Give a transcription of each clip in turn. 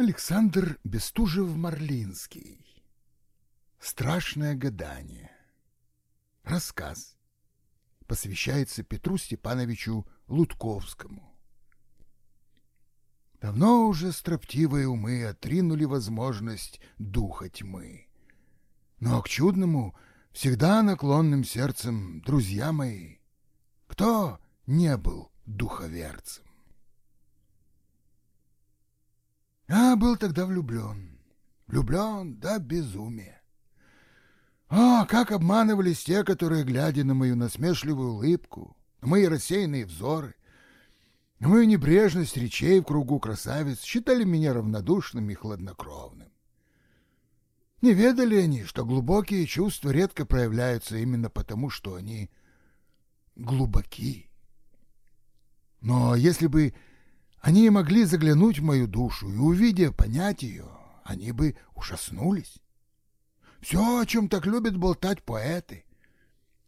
Александр Бестужев-Марлинский. Страшное гадание. Рассказ. Посвящается Петру Степановичу Лутковскому. Давно уже строптивые умы отринули возможность духа тьмы. Но к чудному, всегда наклонным сердцем, друзья мои, кто не был духоверцем? Я был тогда влюблен. Влюблен до безумия. О, как обманывались те, которые, глядя на мою насмешливую улыбку, на мои рассеянные взоры, на мою небрежность речей в кругу красавиц, считали меня равнодушным и хладнокровным. Не ведали они, что глубокие чувства редко проявляются именно потому, что они глубоки. Но если бы они могли заглянуть в мою душу и, увидя, понять ее, они бы ужаснулись. Все, о чем так любят болтать поэты,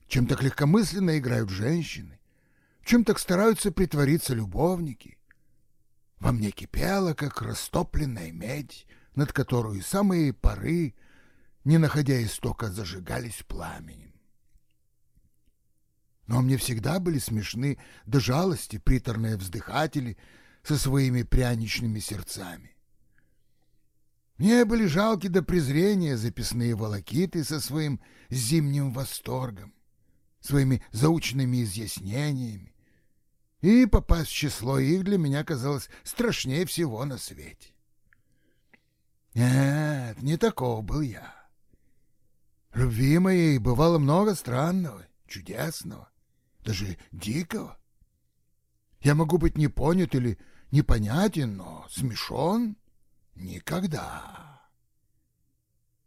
чем так легкомысленно играют женщины, чем так стараются притвориться любовники, во мне кипело, как растопленная медь, над которую самые поры, не находя истока, зажигались пламенем. Но мне всегда были смешны до жалости приторные вздыхатели — со своими пряничными сердцами. Мне были жалки до презрения записные волокиты со своим зимним восторгом, своими заученными изъяснениями, и попасть в число их для меня казалось страшнее всего на свете. Нет, не таков был я. Любви моей бывало много странного, чудесного, даже дикого. Я могу быть не понят или непонятен, но смешон никогда.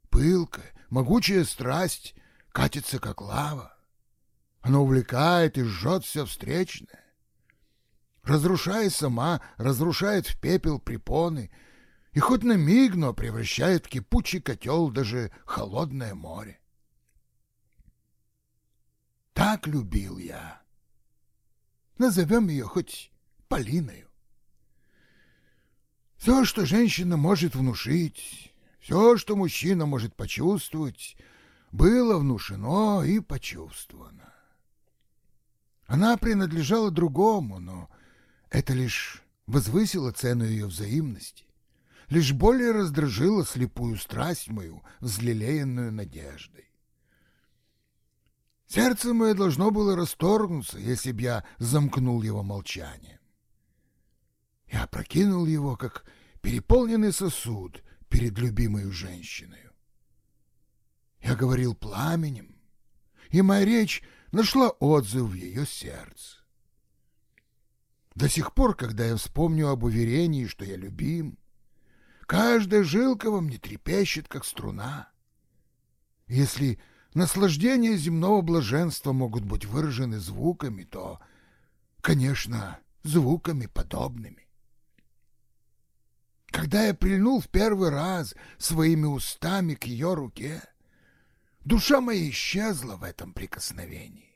Пылкая, могучая страсть катится, как лава. Она увлекает и жжет все встречное. Разрушая сама, разрушает в пепел препоны, и хоть на миг, но превращает в кипучий котел даже холодное море. Так любил я. Назовем ее хоть Полиною. Все, что женщина может внушить, все, что мужчина может почувствовать, было внушено и почувствовано. Она принадлежала другому, но это лишь возвысило цену ее взаимности, лишь более раздражило слепую страсть мою, взлелеянную надеждой. Сердце мое должно было расторгнуться, если б я замкнул его молчанием. Я опрокинул его, как переполненный сосуд перед любимой женщиной. Я говорил пламенем, и моя речь нашла отзыв в ее сердце. До сих пор, когда я вспомню об уверении, что я любим, каждая жилка во мне трепещет, как струна. Если наслаждения земного блаженства могут быть выражены звуками, то, конечно, звуками подобными. Когда я прильнул в первый раз своими устами к ее руке, душа моя исчезла в этом прикосновении.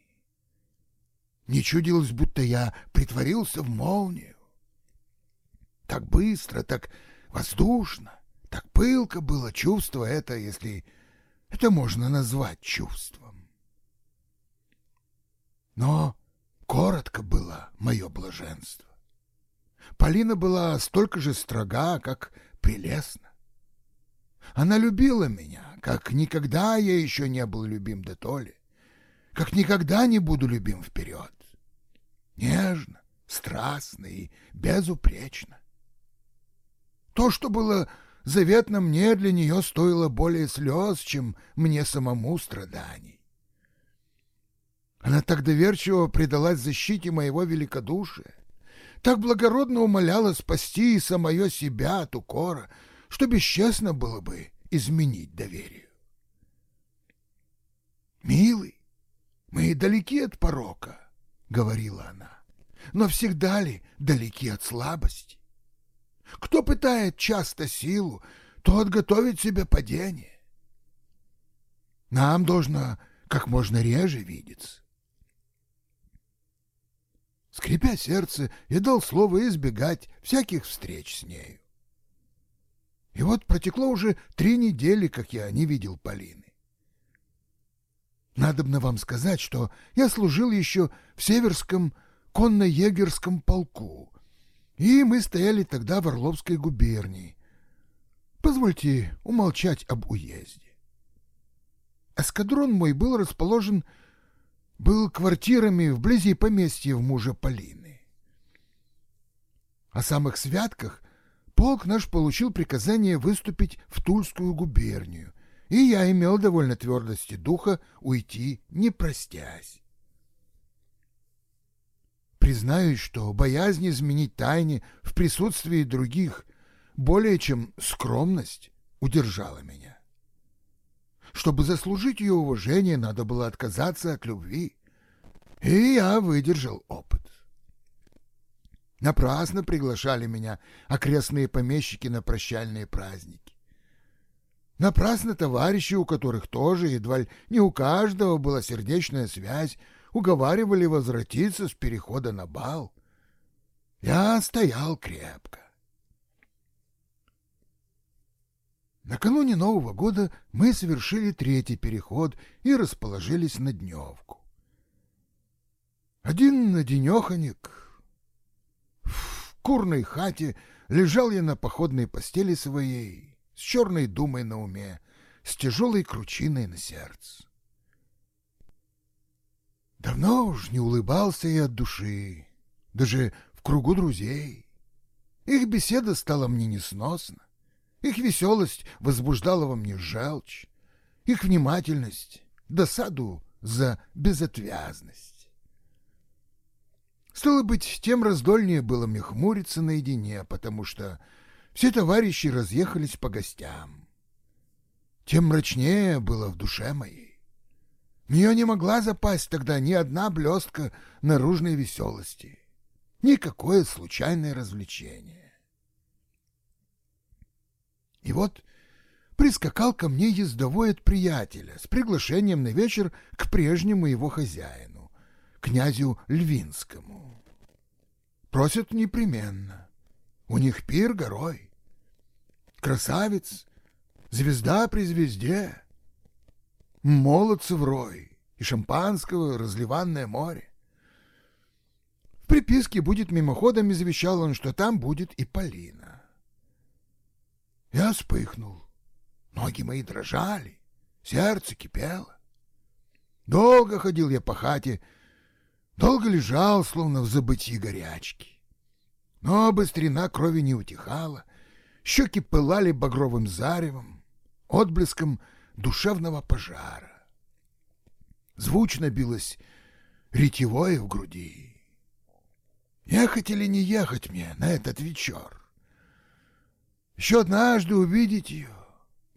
Не чудилось, будто я притворился в молнию. Так быстро, так воздушно, так пылко было чувство это, если это можно назвать чувством. Но коротко было мое блаженство. Полина была столько же строга, как прелестна. Она любила меня, как никогда я еще не был любим до толи, как никогда не буду любим вперед. Нежно, страстно и безупречно. То, что было заветно мне, для нее стоило более слез, чем мне самому страданий. Она так доверчиво предалась защите моего великодушия, так благородно умоляла спасти и самое себя от укора, что бесчестно было бы изменить доверию. «Милый, мы далеки от порока», — говорила она, — «но всегда ли далеки от слабости? Кто пытает часто силу, тот готовит себе падение. Нам должно как можно реже видеться. Скрипя сердце, я дал слово избегать всяких встреч с нею. И вот протекло уже три недели, как я не видел Полины. Надобно вам сказать, что я служил еще в Северском конно-егерском полку, и мы стояли тогда в Орловской губернии. Позвольте умолчать об уезде. Эскадрон мой был расположен, был квартирами вблизи поместья в мужа Полины. О самых святках полк наш получил приказание выступить в Тульскую губернию, и я имел довольно твердости духа уйти, не простясь. Признаюсь, что боязнь изменить тайне в присутствии других более чем скромность удержала меня. Чтобы заслужить ее уважение, надо было отказаться от любви, и я выдержал опыт. Напрасно приглашали меня окрестные помещики на прощальные праздники. Напрасно товарищи, у которых тоже едва ли не у каждого была сердечная связь, уговаривали возвратиться с перехода на бал. Я стоял крепко. Накануне Нового года мы совершили третий переход и расположились на дневку. Один на денеханик в курной хате лежал я на походной постели своей, с черной думой на уме, с тяжелой кручиной на сердце. Давно уж не улыбался я от души, даже в кругу друзей. Их беседа стала мне несносна, их веселость возбуждала во мне желчь, их внимательность — досаду за безотвязность. Стало быть, тем раздольнее было мне хмуриться наедине, потому что все товарищи разъехались по гостям. Тем мрачнее было в душе моей. В нее не могла запасть тогда ни одна блестка наружной веселости, никакое случайное развлечение. И вот прискакал ко мне ездовой от приятеля с приглашением на вечер к прежнему его хозяину, князю Львинскому. Просят непременно. У них пир горой красавец, звезда при звезде, молодцев рой и шампанского разливанное море. В приписке будет мимоходом извещал он, что там будет и Полина. Я вспыхнул, ноги мои дрожали, сердце кипело. Долго ходил я по хате, долго лежал, словно в забытии горячки. Но быстрена крови не утихала, Щеки пылали багровым заревом, отблеском душевного пожара. Звучно билось ретевое в груди. Ехать или не ехать мне на этот вечер? Еще однажды увидеть ее,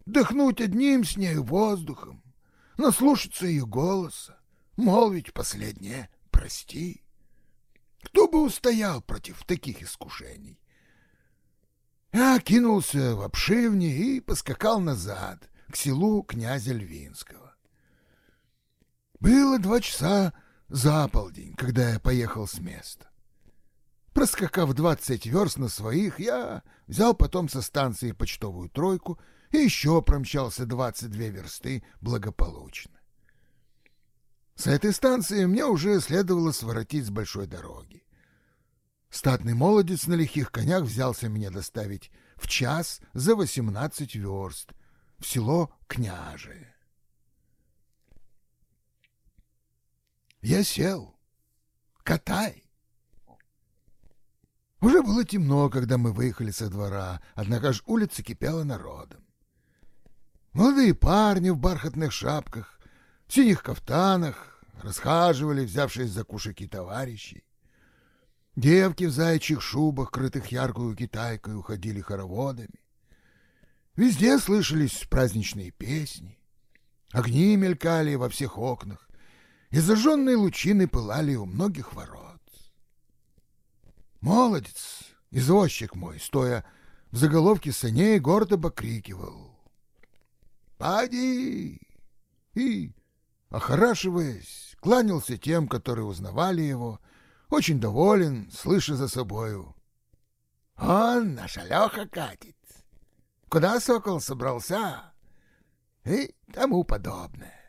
дыхнуть одним с нею воздухом, наслушаться ее голоса, молвить последнее «прости». Кто бы устоял против таких искушений? Я кинулся в обшивни и поскакал назад, к селу князя Львинского. Было два часа за полдень, когда я поехал с места. Проскакав двадцать верст на своих, я взял потом со станции почтовую тройку и еще промчался двадцать две версты благополучно. С этой станции мне уже следовало своротить с большой дороги. Статный молодец на лихих конях взялся меня доставить в час за восемнадцать верст в село Княже. Я сел. Катай. Уже было темно, когда мы выехали со двора, однако ж улица кипела народом. Молодые парни в бархатных шапках, в синих кафтанах расхаживали, взявшись за кушаки товарищей. Девки в зайчих шубах, крытых яркую китайкой, уходили хороводами. Везде слышались праздничные песни. Огни мелькали во всех окнах, и зажженные лучины пылали у многих ворот. Молодец, извозчик мой, стоя в заголовке саней, гордо покрикивал. «Пади!» И, охорашиваясь, кланялся тем, которые узнавали его, очень доволен, слыша за собою. «Он, наша Леха катит! куда сокол собрался и тому подобное.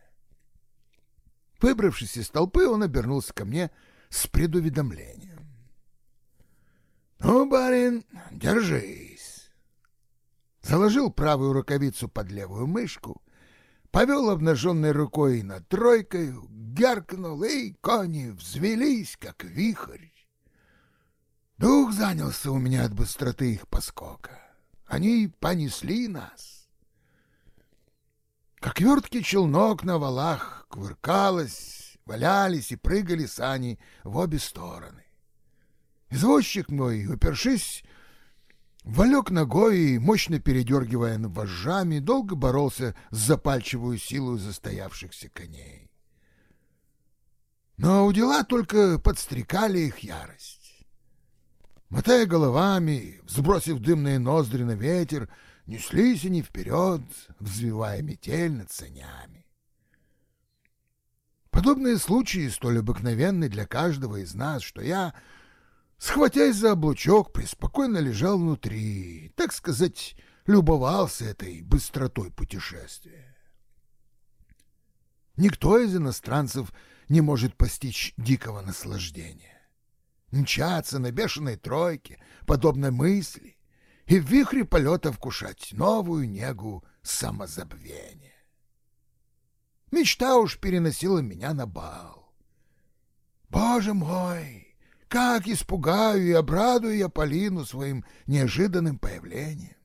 Выбравшись из толпы, он обернулся ко мне с предуведомлением. «Ну, барин, держись!» Заложил правую рукавицу под левую мышку, повел обнаженной рукой над тройкой, гяркнул, и кони взвелись, как вихрь. Дух занялся у меня от быстроты их поскока. Они понесли нас. Как верткий челнок на валах кувыркалось, валялись и прыгали сани в обе стороны. Извозчик мой, упершись, валек ногой мощно передергивая вожжами, долго боролся с запальчивую силой застоявшихся коней. Но у дела только подстрекали их ярость. Мотая головами, взбросив дымные ноздри на ветер, неслись они вперед, взвивая метель над санями. Подобные случаи столь обыкновенны для каждого из нас, что я, схватясь за облучок, преспокойно лежал внутри, так сказать, любовался этой быстротой путешествия. Никто из иностранцев не может постичь дикого наслаждения. Мчаться на бешеной тройке, подобно мысли, и в вихре полета вкушать новую негу самозабвения. Мечта уж переносила меня на бал. Боже мой, как испугаю и обрадую я Полину своим неожиданным появлением.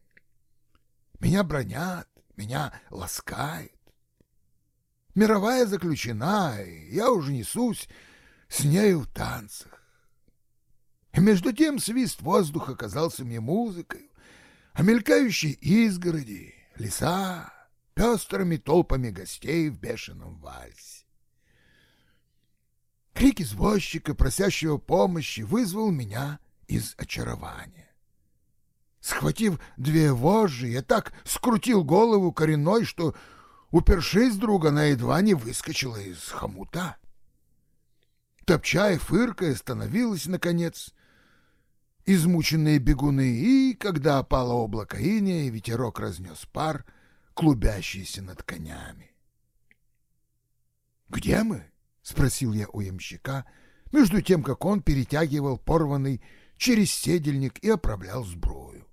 Меня бронят, меня ласкают. Мировая заключена, и я уже несусь с нею в танцах. И между тем свист воздуха казался мне музыкой, а мелькающие изгороди, леса, пестрыми толпами гостей в бешеном вальсе. Крик извозчика, просящего помощи, вызвал меня из очарования. Схватив две вожжи, я так скрутил голову коренной, что, упершись друга, она едва не выскочила из хомута. Топча и фыркая, становилась, наконец, измученные бегуны, и, когда опало облако иния ветерок разнес пар, клубящийся над конями. «Где мы?» — спросил я у ямщика, между тем, как он перетягивал порванный через седельник и оправлял сброю.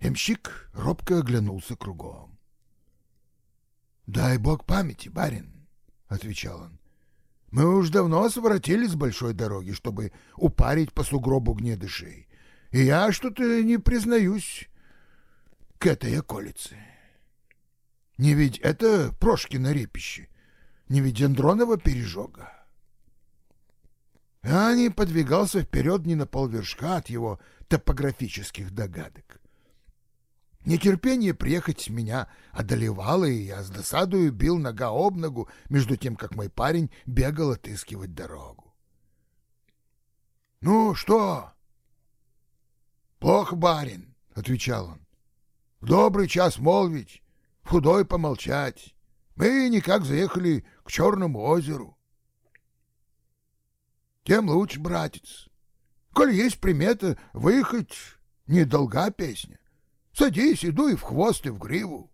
Ямщик робко оглянулся кругом. «Дай бог памяти, барин», — отвечал он. «Мы уж давно своротились с большой дороги, чтобы упарить по сугробу гнедышей, и я что-то не признаюсь к этой околице. Не ведь это Прошкино репище, не Андронова пережога. А не подвигался вперед ни на полвершка от его топографических догадок. Нетерпение приехать меня одолевало, и я с досадою бил нога об ногу, между тем, как мой парень бегал отыскивать дорогу. — Ну, что? — Плохо, барин, — отвечал он. В добрый час молвить, в худой помолчать. Мы никак заехали к Черному озеру. Тем лучше, братец. Коль есть примета, выехать недолга песня. Садись, иду и в хвост, и в гриву.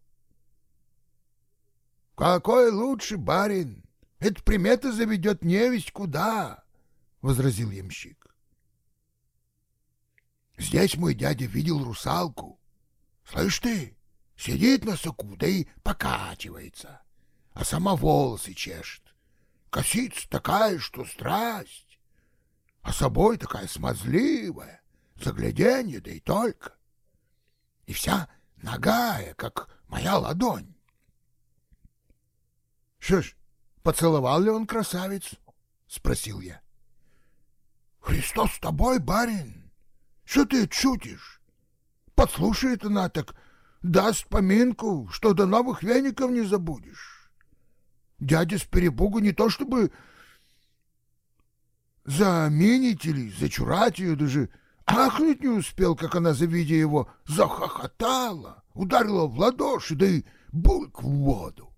Какой лучше, барин? Эта примета заведет невесть куда, — возразил ямщик. Здесь мой дядя видел русалку. Слышь ты, сидит на суку, да и покачивается, а сама волосы чешет. Косица такая, что страсть, а собой такая смазливая, загляденье, да и только. И вся ногая, как моя ладонь. — Что ж, поцеловал ли он красавицу? — спросил я. — Христос с тобой, барин! Что ты шутишь? Подслушает она, так даст поминку, что до новых веников не забудешь. Дядя с перепугу не то чтобы заменить или зачурать ее, даже ахнуть не успел, как она, завидя его, захохотала, ударила в ладоши, да и бульк в воду.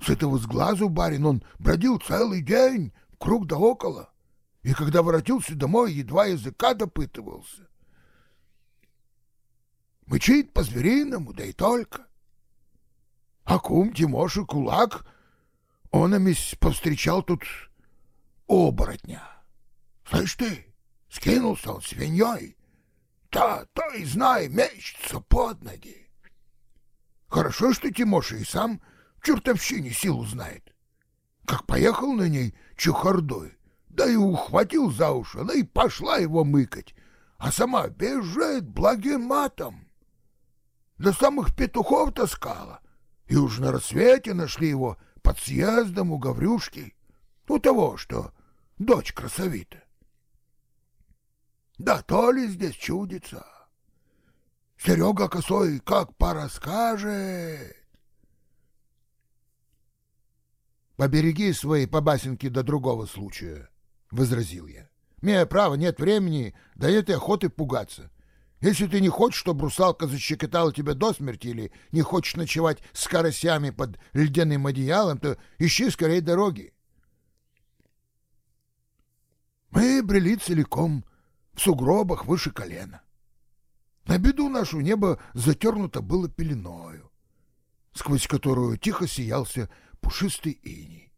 С этого сглазу барин он бродил целый день, круг да около, и когда воротился домой, едва языка допытывался. Мычит по-звериному, да и только. А кум Тимоши Кулак, он амись повстречал тут оборотня. Слышь ты, скинулся он свиньей. Да, то и знай, мечется под ноги. Хорошо, что Тимоша и сам чертовщине силу знает. Как поехал на ней чехардой, да и ухватил за уши, да и пошла его мыкать, а сама бежит благим матом. До самых петухов таскала, и уж на рассвете нашли его под съездом у Гаврюшки, у того, что дочь красовита. Да то ли здесь чудится. Серега косой как порасскажет. «Побереги свои побасенки до другого случая», — возразил я. «Мне, право, нет времени до этой охоты пугаться. Если ты не хочешь, чтобы русалка защекотала тебя до смерти или не хочешь ночевать с карасями под ледяным одеялом, то ищи скорее дороги». Мы брели целиком в сугробах выше колена. На беду нашу небо затернуто было пеленою, сквозь которую тихо сиялся пушистый иней.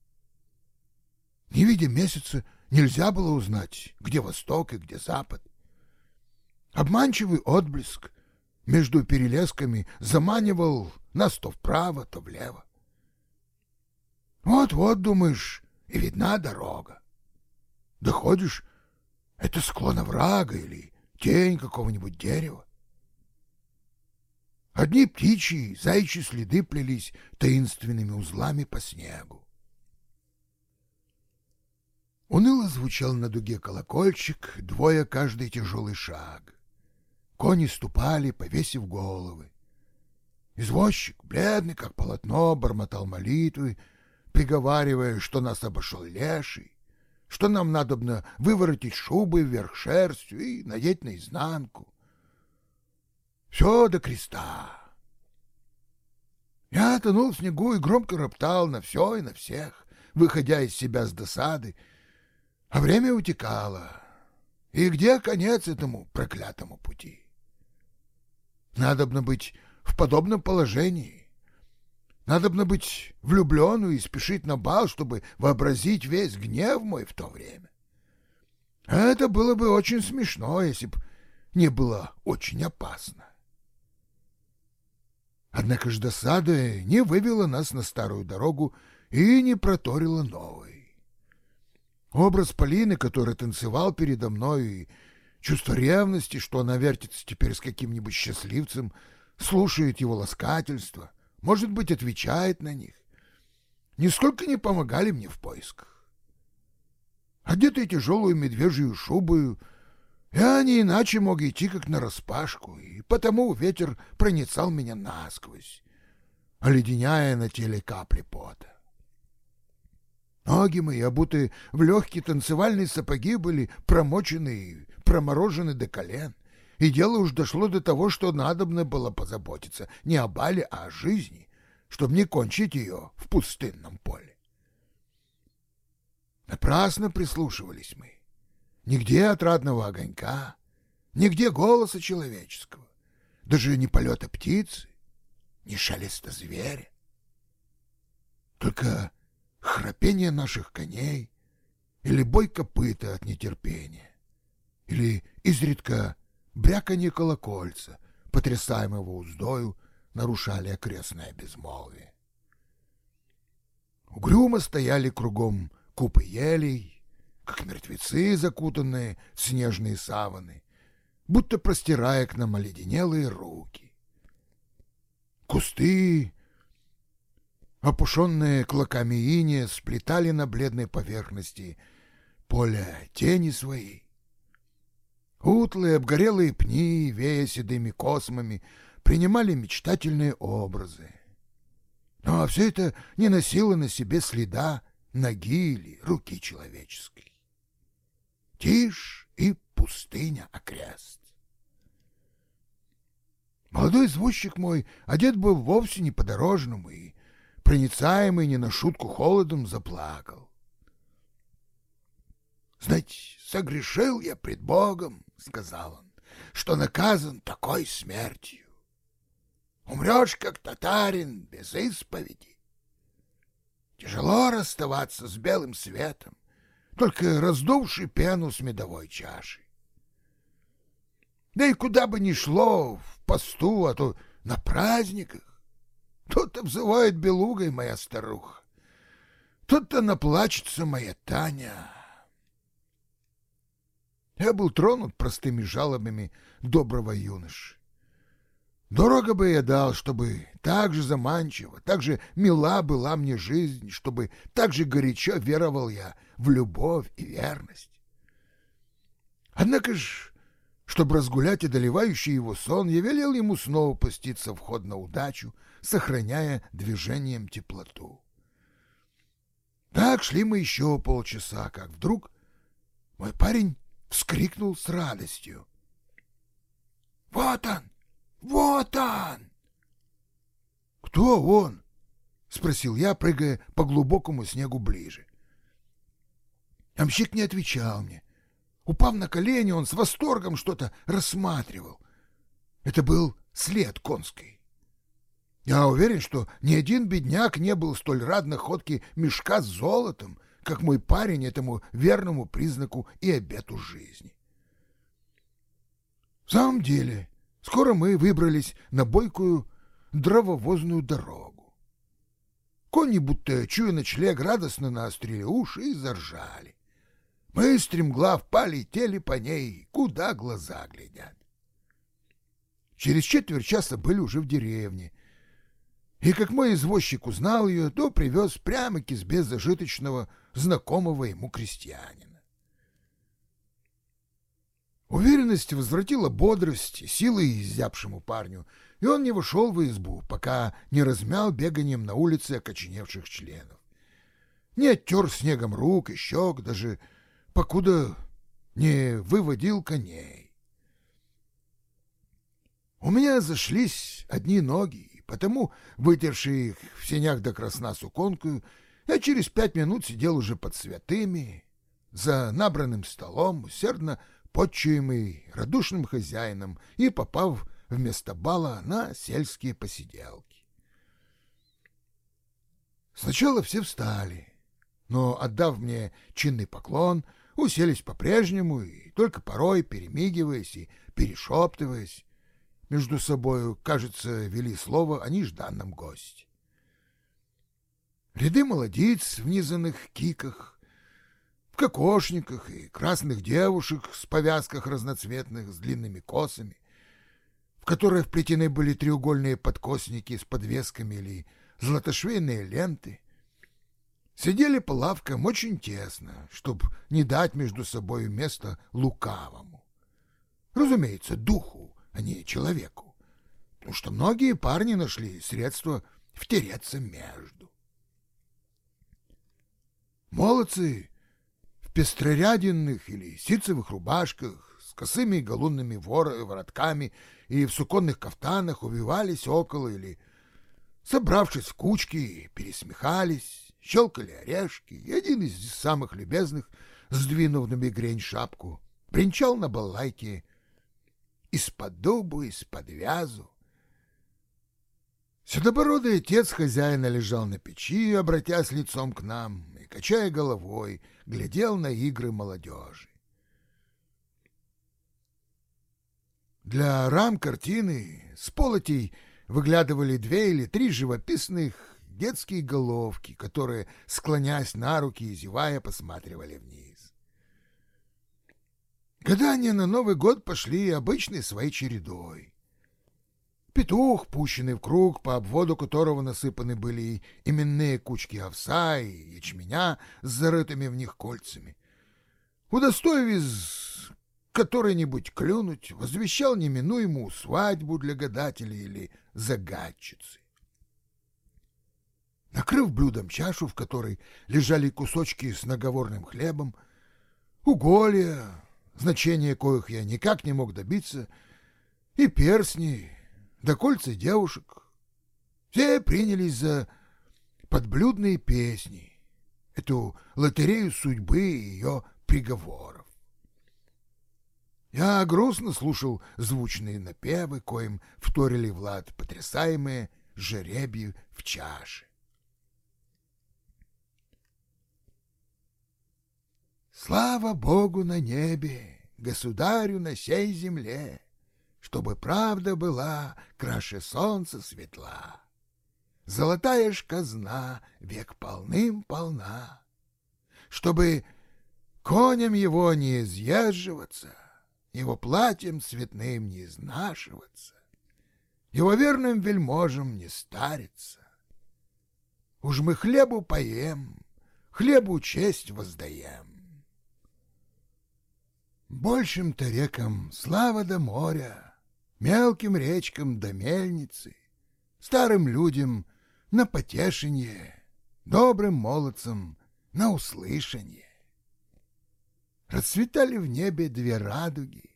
Не видя месяца, нельзя было узнать, где восток и где запад. Обманчивый отблеск между перелесками заманивал нас то вправо, то влево. Вот-вот, думаешь, и видна дорога. Доходишь, это склон оврага или тень какого-нибудь дерева. Одни птичьи, зайчьи следы плелись таинственными узлами по снегу. Уныло звучал на дуге колокольчик, двое каждый тяжелый шаг. Кони ступали, повесив головы. Извозчик, бледный, как полотно, бормотал молитвы, приговаривая, что нас обошел леший, что нам надобно выворотить шубы вверх шерстью и надеть наизнанку. Все до креста. Я тонул в снегу и громко роптал на все и на всех, выходя из себя с досады, а время утекало. И где конец этому проклятому пути? Надобно быть в подобном положении, Надобно быть влюбленную и спешить на бал, чтобы вообразить весь гнев мой в то время. Это было бы очень смешно, если б не было очень опасно. Однако ж досада не вывела нас на старую дорогу и не проторила новой. Образ Полины, который танцевал передо мной, и чувство ревности, что она вертится теперь с каким-нибудь счастливцем, слушает его ласкательство — может быть, отвечает на них, нисколько не помогали мне в поисках. Одетый тяжелую медвежью шубою, я не иначе мог идти, как нараспашку, и потому ветер проницал меня насквозь, оледеняя на теле капли пота. Ноги мои, обутые в легкие танцевальные сапоги, были промочены проморожены до колен. И дело уж дошло до того, что надобно было позаботиться не о бале, а о жизни, чтобы не кончить ее в пустынном поле. Напрасно прислушивались мы. Нигде отрадного огонька, нигде голоса человеческого, даже ни полета птицы, ни шелеста зверя. Только храпение наших коней или бой копыта от нетерпения, или изредка бряканье колокольца, потрясаемого уздою, нарушали окрестное безмолвие. Угрюмо стояли кругом купы елей, как мертвецы, закутанные в снежные саваны, будто простирая к нам оледенелые руки. Кусты, опушенные клоками иния, сплетали на бледной поверхности поля тени свои, Утлые обгорелые пни, вея седыми космами, принимали мечтательные образы. Но все это не носило на себе следа ноги или руки человеческой. Тишь и пустыня окрест. Молодой извозчик мой одет был вовсе не по-дорожному и, проницаемый не на шутку холодом, заплакал. Знаете, согрешил я пред Богом, — сказал он, — что наказан такой смертью. умрешь, как татарин, без исповеди. Тяжело расставаться с белым светом, только раздувший пену с медовой чашей. Да и куда бы ни шло, в посту, а то на праздниках, тут-то взывает белугой моя старуха, тут-то наплачется моя Таня. Я был тронут простыми жалобами доброго юноши. Дорого бы я дал, чтобы так же заманчиво, так же мила была мне жизнь, чтобы так же горячо веровал я в любовь и верность. Однако ж, чтобы разгулять одолевающий его сон, я велел ему снова пуститься в ход на удачу, сохраняя движением теплоту. Так шли мы еще полчаса, как вдруг мой парень вскрикнул с радостью. «Вот он! Вот он!» «Кто он?» — спросил я, прыгая по глубокому снегу ближе. Амщик не отвечал мне. Упав на колени, он с восторгом что-то рассматривал. Это был след конской. Я уверен, что ни один бедняк не был столь рад находке мешка с золотом, как мой парень этому верному признаку и обету жизни. В самом деле, скоро мы выбрались на бойкую дрововозную дорогу. Кони, будто чуя ночлег, радостно наострили уши и заржали. Мы, стремглав, полетели по ней, куда глаза глядят. Через четверть часа были уже в деревне, и как мой извозчик узнал ее, то привез прямо к избе зажиточного, знакомого ему крестьянина. Уверенность возвратила бодрость, силы изябшему парню, и он не вошел в избу, пока не размял беганием на улице окоченевших членов. Не оттер снегом рук и щек, даже покуда не выводил коней. У меня зашлись одни ноги, Потому, вытерший их в сенях до красна суконкою, я через пять минут сидел уже под святыми, за набранным столом, усердно подчуемый радушным хозяином и попав вместо бала на сельские посиделки. Сначала все встали, но, отдав мне чинный поклон, уселись по-прежнему и только порой, перемигиваясь и перешептываясь, между собою, кажется, вели слово о нежданном госте. Ряды молодиц в низанных киках, в кокошниках и красных девушек с повязках разноцветных с длинными косами, в которые вплетены были треугольные подкосники с подвесками или золотошвейные ленты, сидели по лавкам очень тесно, чтобы не дать между собой место лукавому. Разумеется, духу, а не человеку, потому что многие парни нашли средства втереться между. Молодцы в пестроряденных или ситцевых рубашках с косыми галунными воротками и в суконных кафтанах увивались около или, собравшись в кучки, пересмехались, щелкали орешки, и один из самых любезных, сдвинув на мигрень шапку, бренчал на балалайке из-под дубу, из-под вязу. Седобородый отец хозяина лежал на печи, обратясь лицом к нам и, качая головой, глядел на игры молодежи. Для рам картины с полотей выглядывали две или три живописных детские головки, которые, склонясь на руки и зевая, посматривали вниз. Гадания на Новый год пошли обычной своей чередой. Петух, пущенный в круг, по обводу которого насыпаны были именные кучки овса и ячменя с зарытыми в них кольцами. Удостоив из которой-нибудь клюнуть, возвещал неминуемую свадьбу для гадателей или загадчицы. Накрыв блюдом чашу, в которой лежали кусочки с наговорным хлебом, уголья, значения коих я никак не мог добиться, и персни, да кольца девушек. Все принялись за подблюдные песни, эту лотерею судьбы и ее приговоров. Я грустно слушал звучные напевы, коим вторили Влад потрясаемые жеребьи в чаше. Слава Богу на небе, государю на сей земле, чтобы правда была краше солнца светла. Золотая ж казна век полным-полна, чтобы коням его не изъезживаться, его платьем цветным не изнашиваться, его верным вельможам не стариться. Уж мы хлебу поем, хлебу честь воздаем. Большим-то рекам слава до моря, мелким речкам до мельницы, старым людям на потешение, добрым молодцам на услышание. Расцветали в небе две радуги,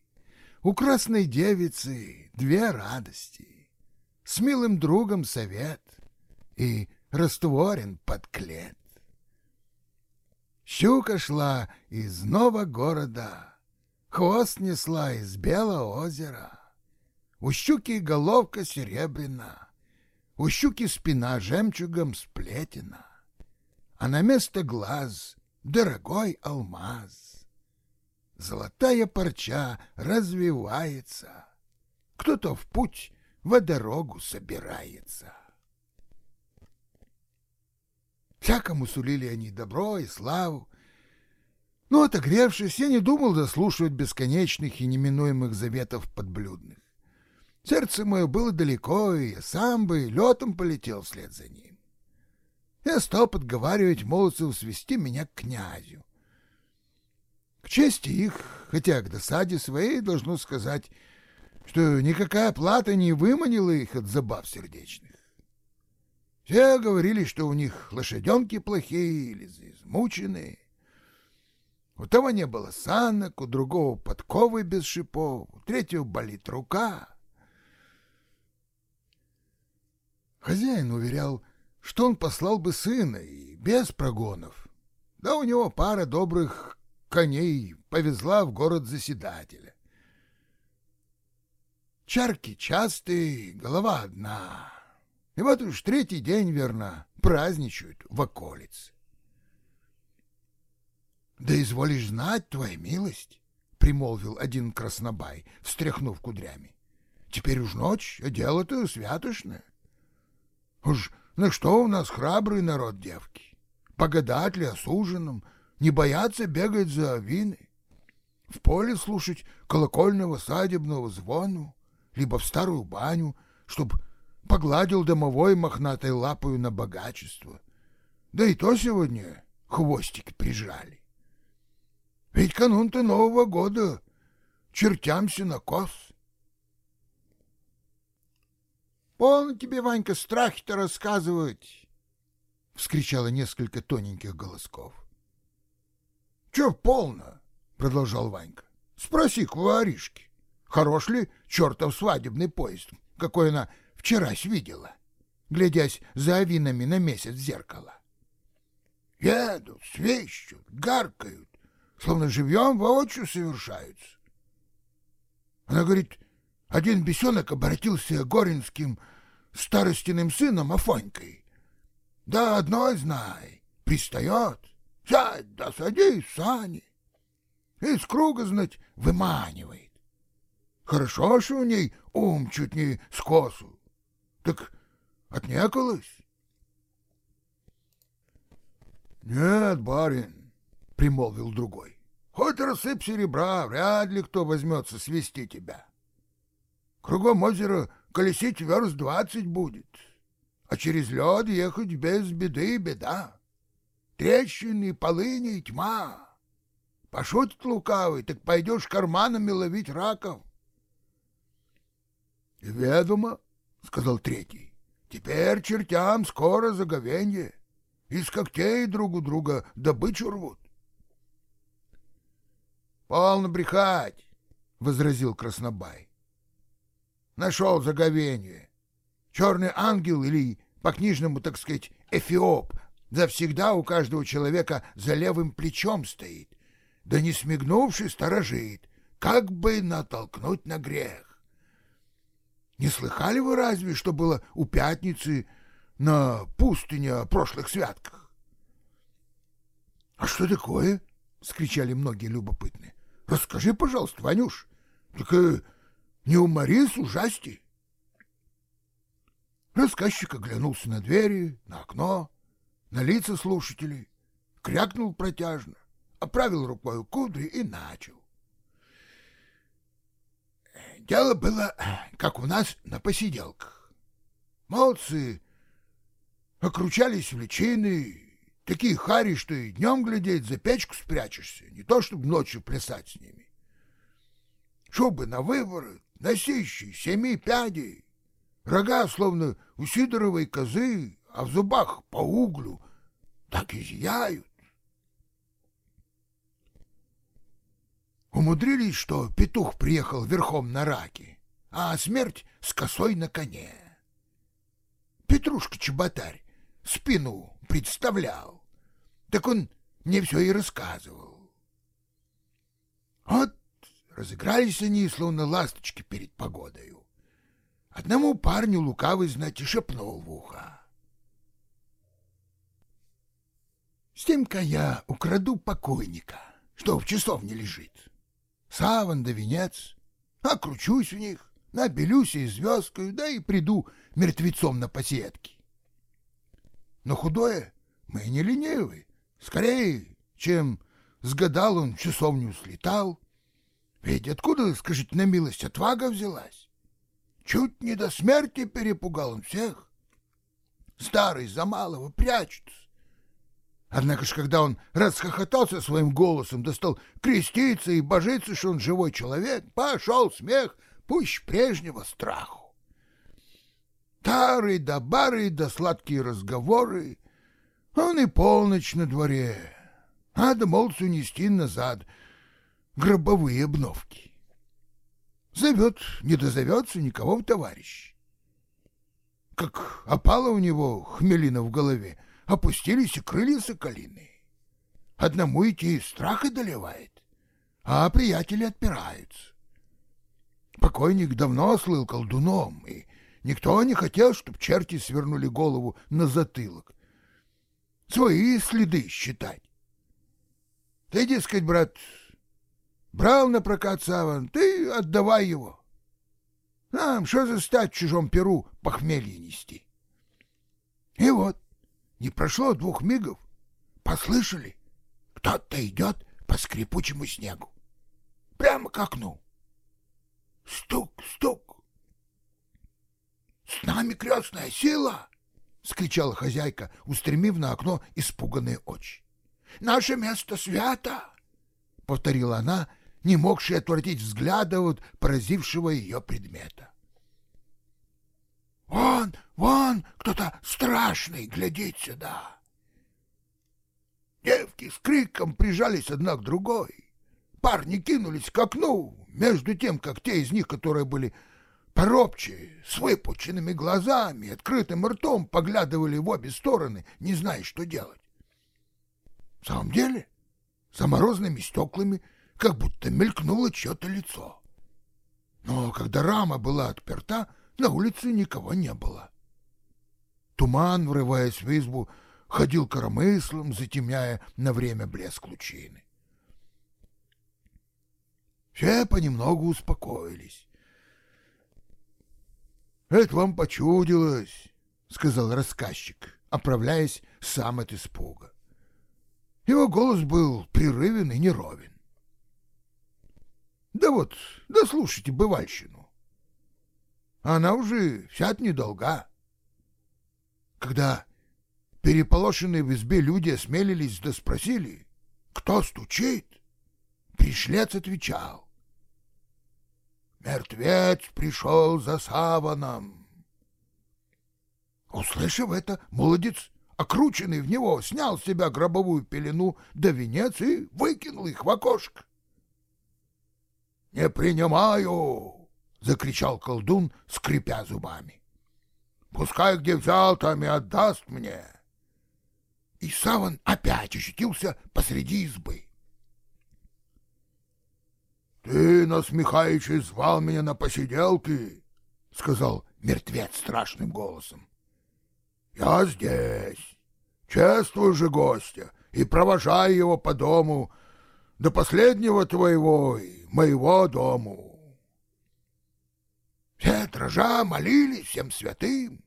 у красной девицы две радости, с милым другом совет и растворен под клет. Щука шла из нового города, Хвост несла из белого озера. У щуки головка серебряна, У щуки спина жемчугом сплетена, А на место глаз дорогой алмаз. Золотая парча развивается, Кто-то в путь, в дорогу собирается. Всякому сулили они добро и славу, но, отогревшись, я не думал заслушивать бесконечных и неминуемых заветов подблюдных. Сердце мое было далеко, и я сам бы летом полетел вслед за ним. Я стал подговаривать молодцев свести меня к князю. К чести их, хотя к досаде своей, должно сказать, что никакая плата не выманила их от забав сердечных. Все говорили, что у них лошаденки плохие или измученные, у того не было санок, у другого подковы без шипов, у третьего болит рука. Хозяин уверял, что он послал бы сына и без прогонов. Да у него пара добрых коней повезла в город заседателя. Чарки частые, голова одна. И вот уж третий день, верно, праздничают в околице. Да изволишь знать, твоя милость, — примолвил один краснобай, встряхнув кудрями. — Теперь уж ночь, а дело-то святошное. Уж на что у нас храбрый народ девки? Погадать ли осуженным, не бояться бегать за вины? В поле слушать колокольного садебного звону, либо в старую баню, чтоб погладил домовой мохнатой лапою на богачество. Да и то сегодня хвостики прижали. Ведь канун-то Нового года чертямся на кос. Полно тебе, Ванька, страхи-то рассказывать, — вскричало несколько тоненьких голосков. — Че полно? — продолжал Ванька. — Спроси-ка у Аришки, хорош ли чертов свадебный поезд, какой она вчерась видела, глядясь за авинами на месяц в зеркало. Едут, свищут, гаркают, словно живьем воочию совершаются. Она говорит, один бесенок обратился горинским старостиным сыном Афонькой. Да одной знай, пристает, сядь да садись, сани. Из круга, знать, выманивает. Хорошо, что у ней ум чуть не с косу. Так отнекалась? Нет, барин, — примолвил другой. Хоть рассыпь серебра, вряд ли кто возьмется свести тебя. Кругом озера колесить верст двадцать будет, а через лед ехать без беды беда. Трещины, полыни и тьма. Пошутит лукавый, так пойдешь карманами ловить раков. — Ведомо, — сказал третий, — теперь чертям скоро заговенье. Из когтей друг у друга добычу рвут. Полно брехать, — возразил Краснобай. Нашел заговенье. Черный ангел или, по-книжному, так сказать, эфиоп, завсегда у каждого человека за левым плечом стоит, да не смигнувший сторожит, как бы натолкнуть на грех. Не слыхали вы разве, что было у пятницы на пустыне прошлых святках? — А что такое? — скричали многие любопытные. — Расскажи, пожалуйста, Ванюш. Только не умори с ужасти. Рассказчик оглянулся на двери, на окно, на лица слушателей, крякнул протяжно, оправил рукой кудри и начал. Дело было, как у нас на посиделках. Молодцы окручались в личины, такие хари, что и днем глядеть за печку спрячешься, не то чтобы ночью плясать с ними. Шубы на выворот, носищи, семи пядей, рога, словно у Сидоровой козы, а в зубах по углю, так и зияют. Умудрились, что петух приехал верхом на раке, а смерть с косой на коне. Петрушка-чеботарь спину представлял, так он мне все и рассказывал. Вот разыгрались они, словно ласточки перед погодою. Одному парню лукавый, знать, и шепнул в ухо. С тем-ка я украду покойника, что в часовне лежит саван да венец, окручусь в них, набелюсь и звездкою, да и приду мертвецом на посетки. Но худое мы не ленивы, скорее, чем сгадал он в часовню слетал. Ведь откуда, скажите на милость, отвага взялась? Чуть не до смерти перепугал он всех. Старый за малого прячется, Однако ж, когда он расхохотался своим голосом, да стал креститься и божиться, что он живой человек, пошел смех пусть прежнего страху. Тары да бары да сладкие разговоры, он и полночь на дворе, надо молцу нести назад гробовые обновки. Зовет, не дозовется никого в товарищ. Как опало у него хмелина в голове, опустились и крылья соколиные. Одному идти страх одолевает, а приятели отпираются. Покойник давно слыл колдуном, и никто не хотел, чтоб черти свернули голову на затылок. Свои следы считать. Ты, дескать, брат, брал на прокат саван, ты отдавай его. Нам что за стать в чужом перу похмелье нести? И вот, не прошло двух мигов. Послышали? Кто-то идет по скрипучему снегу. Прямо к окну. Стук, стук. «С нами крестная сила!» — скричала хозяйка, устремив на окно испуганные очи. «Наше место свято!» — повторила она, не могшая отвратить взгляда от поразившего ее предмета. «Вон, вон, кто-то страшный глядит сюда!» Девки с криком прижались одна к другой. Парни кинулись к окну, между тем, как те из них, которые были поробче, с выпученными глазами, открытым ртом, поглядывали в обе стороны, не зная, что делать. В самом деле, за морозными стеклами как будто мелькнуло чье-то лицо. Но когда рама была отперта, на улице никого не было. Туман, врываясь в избу, ходил коромыслом, затемняя на время блеск лучины. Все понемногу успокоились. — Это вам почудилось, — сказал рассказчик, оправляясь сам от испуга. Его голос был прерывен и неровен. — Да вот, да слушайте бывальщину. Она уже вся недолга. Когда переполошенные в избе люди осмелились да спросили, кто стучит, пришлец отвечал. Мертвец пришел за саваном. Услышав это, молодец, окрученный в него, снял с себя гробовую пелену да венец и выкинул их в окошко. «Не принимаю!» — закричал колдун, скрипя зубами. «Пускай где взял, там и отдаст мне!» И саван опять ощутился посреди избы. Ты, насмехаючи, звал меня на посиделки, — сказал мертвец страшным голосом. — Я здесь. Чествуй же гостя и провожай его по дому до последнего твоего и моего дому. Все дрожа молились всем святым,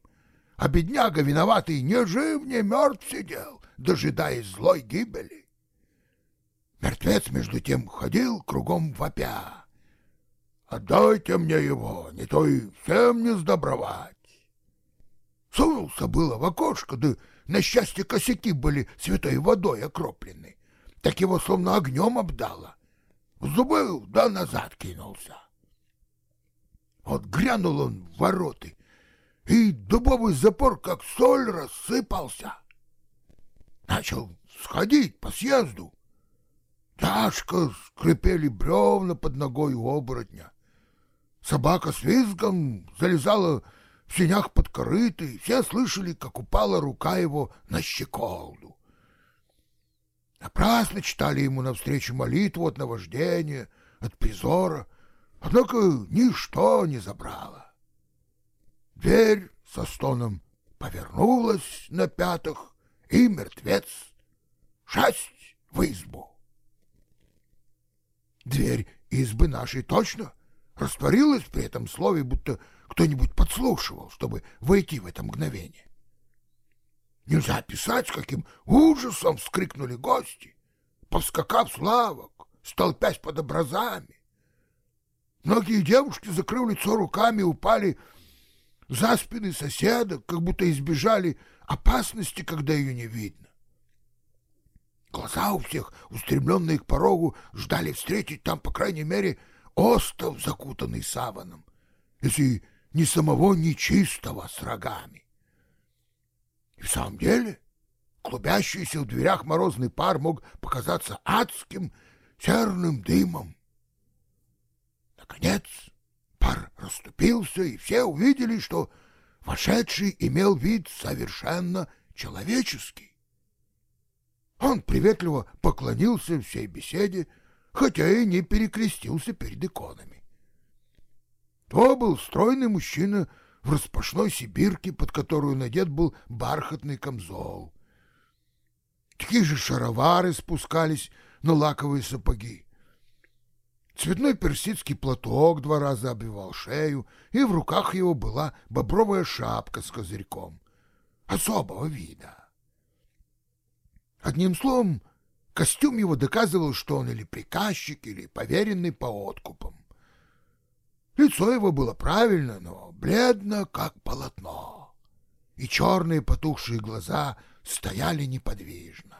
а бедняга виноватый ни жив, ни мертв сидел, дожидаясь злой гибели. Мертвец, между тем, ходил кругом вопя. «Отдайте мне его, не то и всем не сдобровать!» Сунулся было в окошко, да на счастье косяки были святой водой окроплены. Так его словно огнем обдало. Зубыл, да назад кинулся. Вот грянул он в вороты, и дубовый запор, как соль, рассыпался. Начал сходить по съезду. Тяжко скрипели бревна под ногой у оборотня. Собака с визгом залезала в сенях под корыты, и все слышали, как упала рука его на щеколду. Напрасно читали ему навстречу молитву от наваждения, от призора, однако ничто не забрало. Дверь со стоном повернулась на пятах, и мертвец шасть в избу. Дверь избы нашей точно растворилась при этом слове, будто кто-нибудь подслушивал, чтобы войти в это мгновение. Нельзя писать, с каким ужасом вскрикнули гости, повскакав с лавок, столпясь под образами. Многие девушки, закрыв лицо руками, упали за спины соседа, как будто избежали опасности, когда ее не видно. Глаза у всех, устремленные к порогу, ждали встретить там, по крайней мере, остов, закутанный саваном, если ни самого нечистого с рогами. И в самом деле, клубящийся в дверях морозный пар мог показаться адским серным дымом. Наконец, пар расступился, и все увидели, что вошедший имел вид совершенно человеческий. Он приветливо поклонился всей беседе, хотя и не перекрестился перед иконами. То был стройный мужчина в распашной сибирке, под которую надет был бархатный камзол. Такие же шаровары спускались на лаковые сапоги. Цветной персидский платок два раза обвивал шею, и в руках его была бобровая шапка с козырьком особого вида. Одним словом, костюм его доказывал, что он или приказчик, или поверенный по откупам. Лицо его было правильно, но бледно, как полотно, и черные потухшие глаза стояли неподвижно.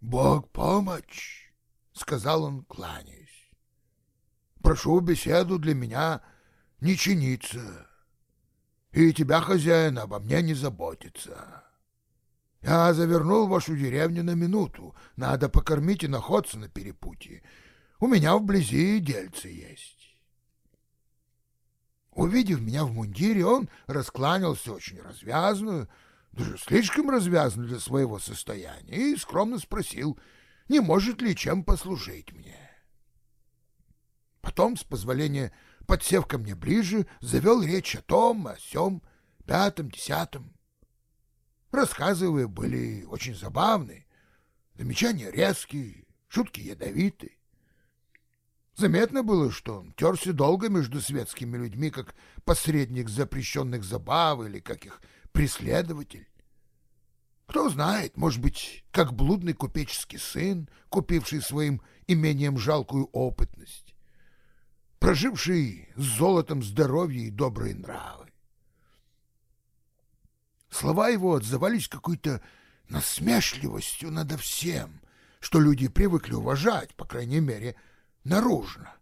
«Бог помощь!» — сказал он, кланяясь. «Прошу беседу для меня не чиниться, и тебя, хозяин, обо мне не заботиться. Я завернул вашу деревню на минуту, надо покормить и находца на перепутье. У меня вблизи дельцы есть». Увидев меня в мундире, он раскланялся очень развязно, даже слишком развязан для своего состояния, и скромно спросил, не может ли чем послужить мне. Потом, с позволения, подсев ко мне ближе, завел речь о том, о сём, пятом, десятом. Рассказывая были очень забавные, замечания резкие, шутки ядовитые. Заметно было, что он терся долго между светскими людьми, как посредник запрещенных забав или как их преследователь. Кто знает, может быть, как блудный купеческий сын, купивший своим имением жалкую опытность, проживший с золотом здоровье и добрые нравы. Слова его отзывались какой-то насмешливостью надо всем, что люди привыкли уважать, по крайней мере, наружно.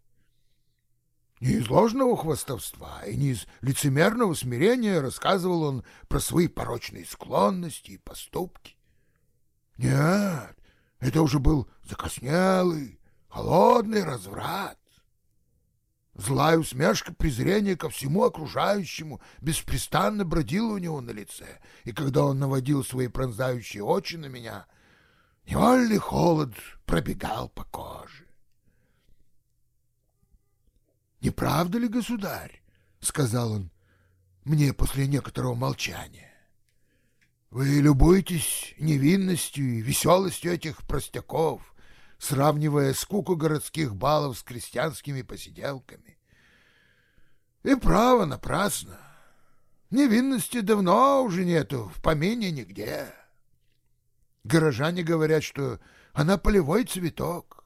Не из ложного хвастовства и не из лицемерного смирения рассказывал он про свои порочные склонности и поступки. Нет, это уже был закоснелый, холодный разврат. Злая усмешка презрения ко всему окружающему беспрестанно бродила у него на лице, и когда он наводил свои пронзающие очи на меня, Невольный холод пробегал по коже. «Не правда ли, государь?» — сказал он мне после некоторого молчания. «Вы любуетесь невинностью и веселостью этих простяков, сравнивая скуку городских балов с крестьянскими посиделками. И право напрасно. Невинности давно уже нету в помине нигде. Горожане говорят, что она полевой цветок.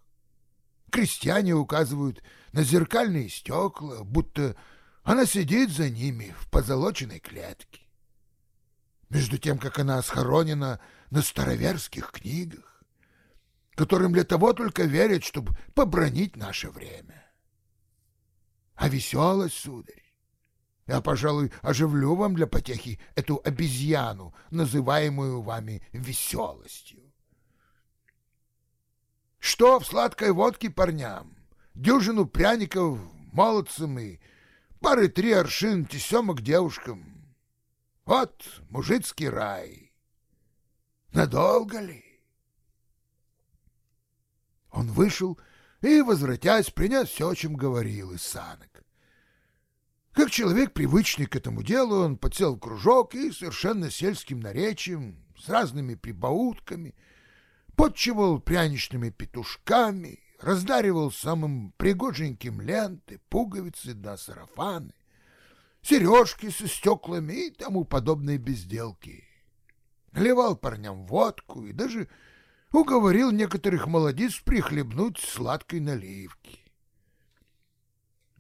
Крестьяне указывают на зеркальные стекла, будто она сидит за ними в позолоченной клетке. Между тем, как она схоронена на староверских книгах, которым для того только верят, чтобы побронить наше время. А веселость, сударь, я, пожалуй, оживлю вам для потехи эту обезьяну, называемую вами веселостью. Что в сладкой водке парням? Дюжину пряников молодцам и пары три аршин тесемок девушкам. Вот мужицкий рай. Надолго ли? Он вышел и, возвратясь, принес все, о чем говорил из санок. Как человек, привычный к этому делу, он подсел в кружок и совершенно сельским наречием, с разными прибаутками, подчивал пряничными петушками, раздаривал самым пригоженьким ленты, пуговицы да сарафаны, сережки со стеклами и тому подобные безделки. Наливал парням водку и даже уговорил некоторых молодец прихлебнуть сладкой наливки.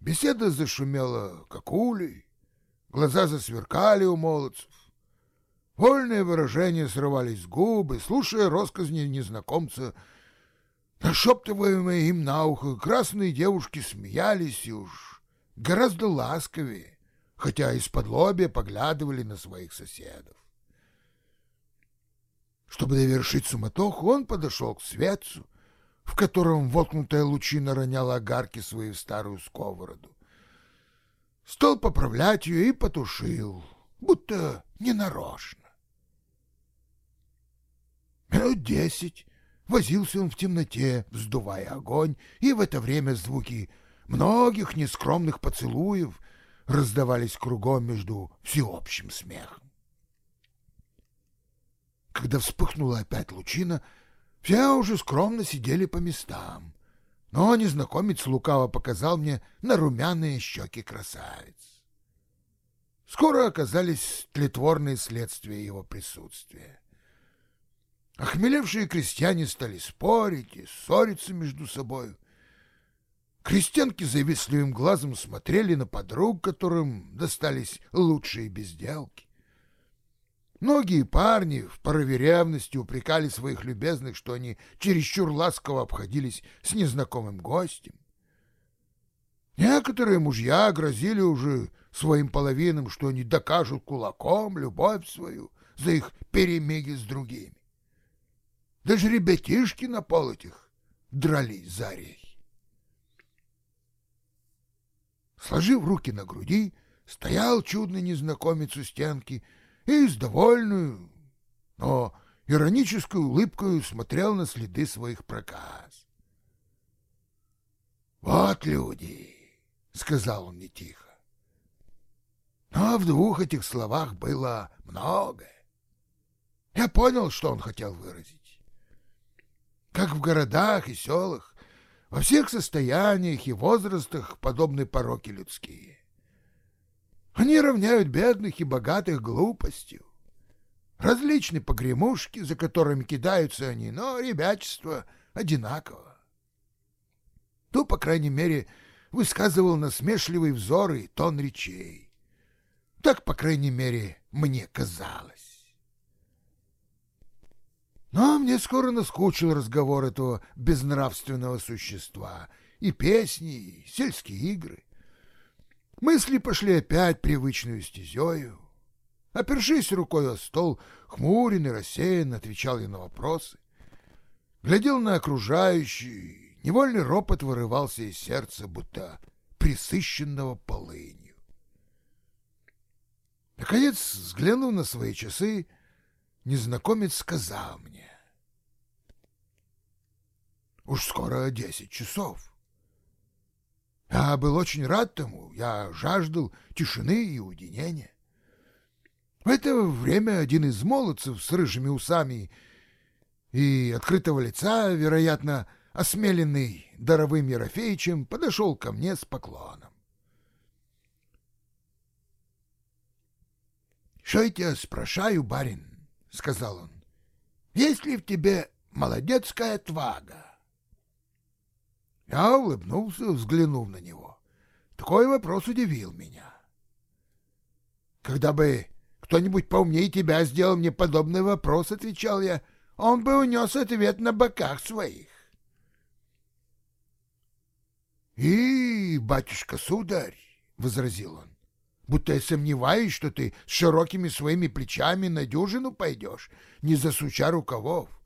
Беседа зашумела, как улей, глаза засверкали у молодцев. Вольные выражения срывались с губы, слушая росказни незнакомца, нашептываемые им на ухо, красные девушки смеялись и уж гораздо ласковее, хотя из-под лобья поглядывали на своих соседов. Чтобы довершить суматоху, он подошел к светцу, в котором воткнутая лучина роняла огарки свою старую сковороду. Стал поправлять ее и потушил, будто ненарочно. Минут десять возился он в темноте, вздувая огонь, и в это время звуки многих нескромных поцелуев раздавались кругом между всеобщим смехом. Когда вспыхнула опять лучина, все уже скромно сидели по местам, но незнакомец лукаво показал мне на румяные щеки красавиц. Скоро оказались тлетворные следствия его присутствия. Охмелевшие крестьяне стали спорить и ссориться между собою. Крестьянки завистливым глазом смотрели на подруг, которым достались лучшие безделки. Многие парни в порыве упрекали своих любезных, что они чересчур ласково обходились с незнакомым гостем. Некоторые мужья грозили уже своим половинам, что они докажут кулаком любовь свою за их перемеги с другими. Даже ребятишки на полотях дрались за орехи. Сложив руки на груди, стоял чудный незнакомец у стенки и с довольную, но иронической улыбкой смотрел на следы своих проказ. «Вот люди!» — сказал он мне тихо. Но в двух этих словах было многое. Я понял, что он хотел выразить. Как в городах и селах, во всех состояниях и возрастах подобны пороки людские. Они равняют бедных и богатых глупостью. Различны погремушки, за которыми кидаются они, но ребячество одинаково. То, по крайней мере, высказывал насмешливый взор и тон речей. Так, по крайней мере, мне казалось. Но мне скоро наскучил разговор этого безнравственного существа, и песни, и сельские игры. Мысли пошли опять привычную стезею. Опершись рукой о стол, хмурен и рассеянно отвечал я на вопросы. Глядел на окружающий, невольный ропот вырывался из сердца, будто присыщенного полынью. Наконец, взглянув на свои часы, незнакомец сказал мне. Уж скоро десять часов. Я был очень рад тому, я жаждал тишины и уединения. В это время один из молодцев с рыжими усами и открытого лица, вероятно, осмеленный даровым Ерофеичем, подошел ко мне с поклоном. «Что я тебя спрашаю, барин?» — сказал он. «Есть ли в тебе молодецкая отвага?» Я улыбнулся, взглянув на него. Такой вопрос удивил меня. Когда бы кто-нибудь поумнее тебя сделал мне подобный вопрос, — отвечал я, — он бы унес ответ на боках своих. — И, батюшка-сударь, — возразил он, — будто я сомневаюсь, что ты с широкими своими плечами на дюжину пойдешь, не засуча рукавов.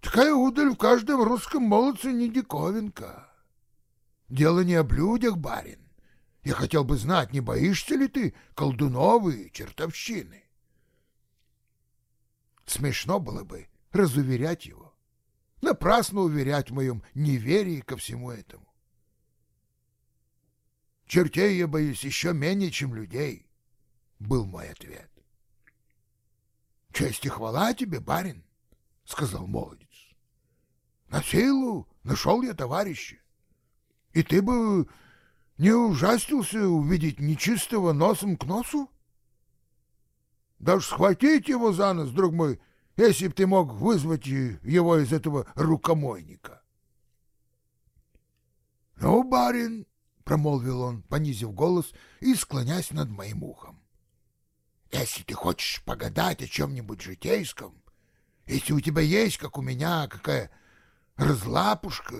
Такая удаль в каждом русском молодце не диковинка. Дело не о блюдях, барин. Я хотел бы знать, не боишься ли ты колдуновой чертовщины? Смешно было бы разуверять его, напрасно уверять в моем неверии ко всему этому. Чертей я боюсь еще менее, чем людей, — был мой ответ. — Честь и хвала тебе, барин, — сказал молодец. — На силу нашел я товарища, и ты бы не ужастился увидеть нечистого носом к носу? Даже схватить его за нос, друг мой, если б ты мог вызвать его из этого рукомойника. — Ну, барин, — промолвил он, понизив голос и склонясь над моим ухом, — если ты хочешь погадать о чем-нибудь житейском, если у тебя есть, как у меня, какая разлапушка,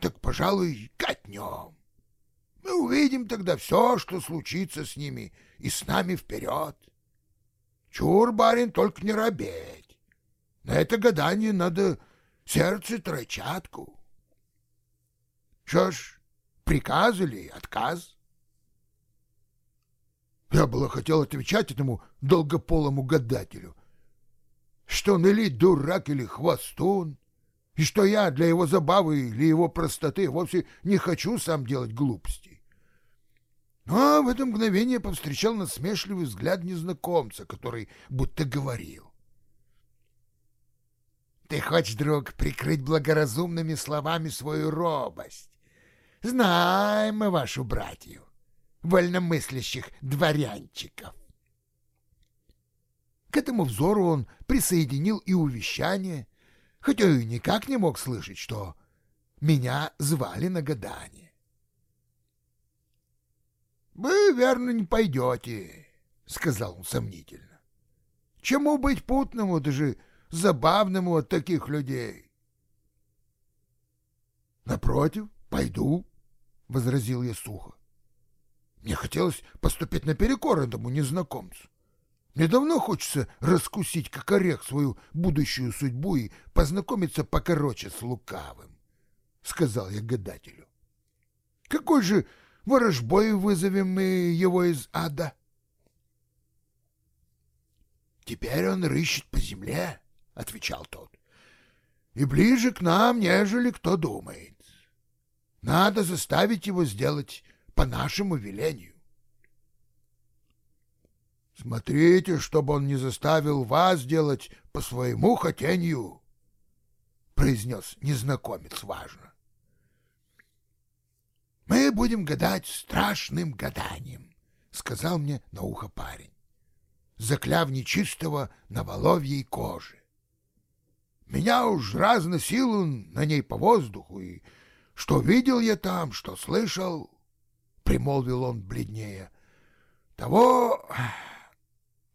так, пожалуй, катнем. Мы увидим тогда все, что случится с ними, и с нами вперед. Чур, барин, только не робеть. На это гадание надо сердце тройчатку. Что ж, приказ или отказ? Я было хотел отвечать этому долгополому гадателю, что он или дурак, или хвостун, и что я для его забавы или его простоты вовсе не хочу сам делать глупости. Но в это мгновение повстречал насмешливый взгляд незнакомца, который будто говорил. «Ты хочешь, друг, прикрыть благоразумными словами свою робость? Знаем мы вашу братью, вольномыслящих дворянчиков». К этому взору он присоединил и увещание, хотя и никак не мог слышать, что меня звали на гадание. «Вы, верно, не пойдете», — сказал он сомнительно. «Чему быть путному, даже забавному от таких людей?» «Напротив, пойду», — возразил я сухо. Мне хотелось поступить наперекор этому незнакомцу. Мне давно хочется раскусить, как орех, свою будущую судьбу и познакомиться покороче с лукавым, — сказал я гадателю. Какой же ворожбой вызовем мы его из ада. Теперь он рыщет по земле, — отвечал тот, — и ближе к нам, нежели кто думает. Надо заставить его сделать по нашему велению. Смотрите, чтобы он не заставил вас делать по своему хотению, — произнес незнакомец важно. Мы будем гадать страшным гаданием, — сказал мне на ухо парень, закляв нечистого на воловьей коже. Меня уж раз носил на ней по воздуху, и что видел я там, что слышал, — примолвил он бледнее, — того...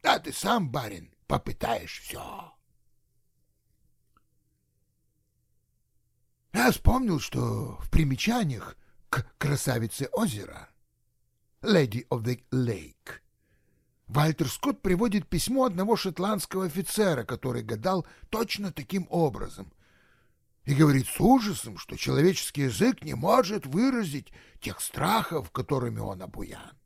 Да ты сам, барин, попытаешь все. Я вспомнил, что в примечаниях к красавице озера, Lady of the Lake. Вальтер Скотт приводит письмо одного шотландского офицера, который гадал точно таким образом, и говорит с ужасом, что человеческий язык не может выразить тех страхов, которыми он обуян.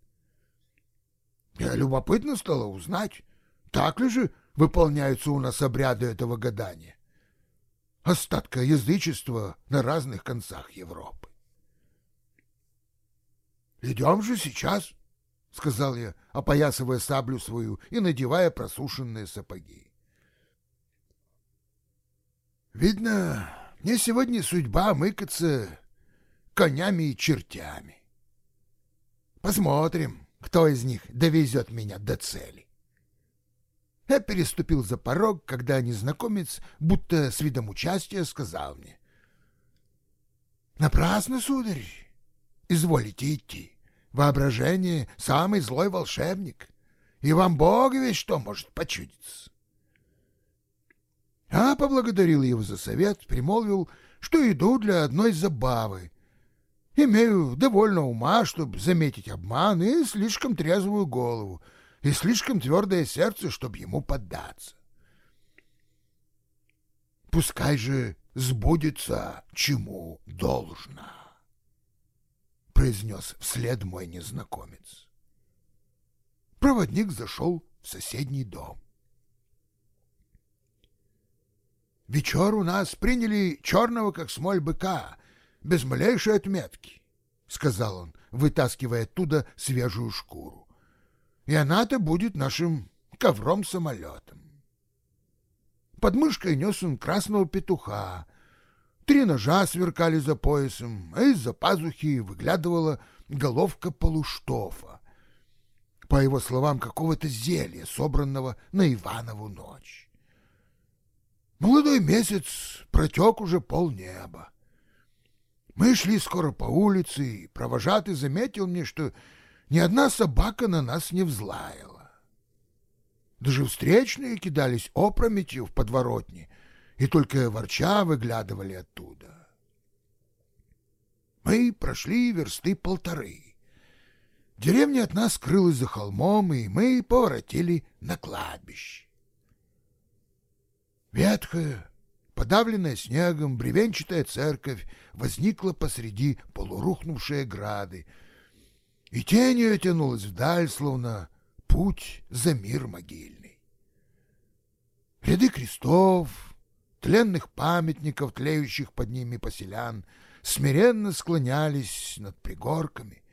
Я любопытно стала узнать, так ли же выполняются у нас обряды этого гадания. остатка язычества на разных концах Европы. «Идем же сейчас», — сказал я, опоясывая саблю свою и надевая просушенные сапоги. «Видно, мне сегодня судьба мыкаться конями и чертями. Посмотрим, кто из них довезет меня до цели». Я переступил за порог, когда незнакомец, будто с видом участия, сказал мне. «Напрасно, сударь, изволите идти. Воображение — самый злой волшебник, и вам Бог весь что может почудиться». Я поблагодарил его за совет, примолвил, что иду для одной забавы. Имею довольно ума, чтобы заметить обман, и слишком трезвую голову — и слишком твердое сердце, чтобы ему поддаться. Пускай же сбудется, чему должно, — произнес вслед мой незнакомец. Проводник зашел в соседний дом. Вечер у нас приняли черного, как смоль быка, без малейшей отметки, — сказал он, вытаскивая оттуда свежую шкуру и она-то будет нашим ковром-самолетом. Под мышкой нес он красного петуха, три ножа сверкали за поясом, а из-за пазухи выглядывала головка полуштофа, по его словам, какого-то зелья, собранного на Иванову ночь. Молодой месяц протек уже полнеба. Мы шли скоро по улице, и провожатый заметил мне, что ни одна собака на нас не взлаяла. Даже встречные кидались опрометью в подворотни и только ворча выглядывали оттуда. Мы прошли версты полторы. Деревня от нас скрылась за холмом, и мы поворотили на кладбище. Ветхая, подавленная снегом, бревенчатая церковь возникла посреди полурухнувшей грады, и тень ее тянулась вдаль, словно путь за мир могильный. Ряды крестов, тленных памятников, тлеющих под ними поселян, смиренно склонялись над пригорками,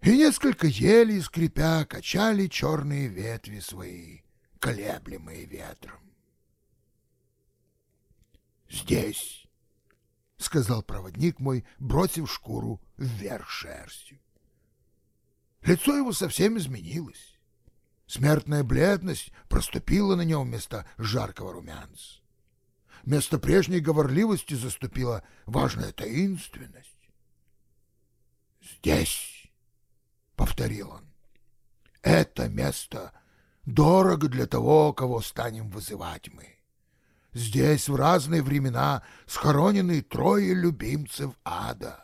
и несколько елей, скрипя, качали черные ветви свои, колеблемые ветром. «Здесь», — сказал проводник мой, бросив шкуру вверх шерстью. Лицо его совсем изменилось. Смертная бледность проступила на нем вместо жаркого румянца. Вместо прежней говорливости заступила важная таинственность. «Здесь», — повторил он, — «это место дорого для того, кого станем вызывать мы. Здесь в разные времена схоронены трое любимцев ада.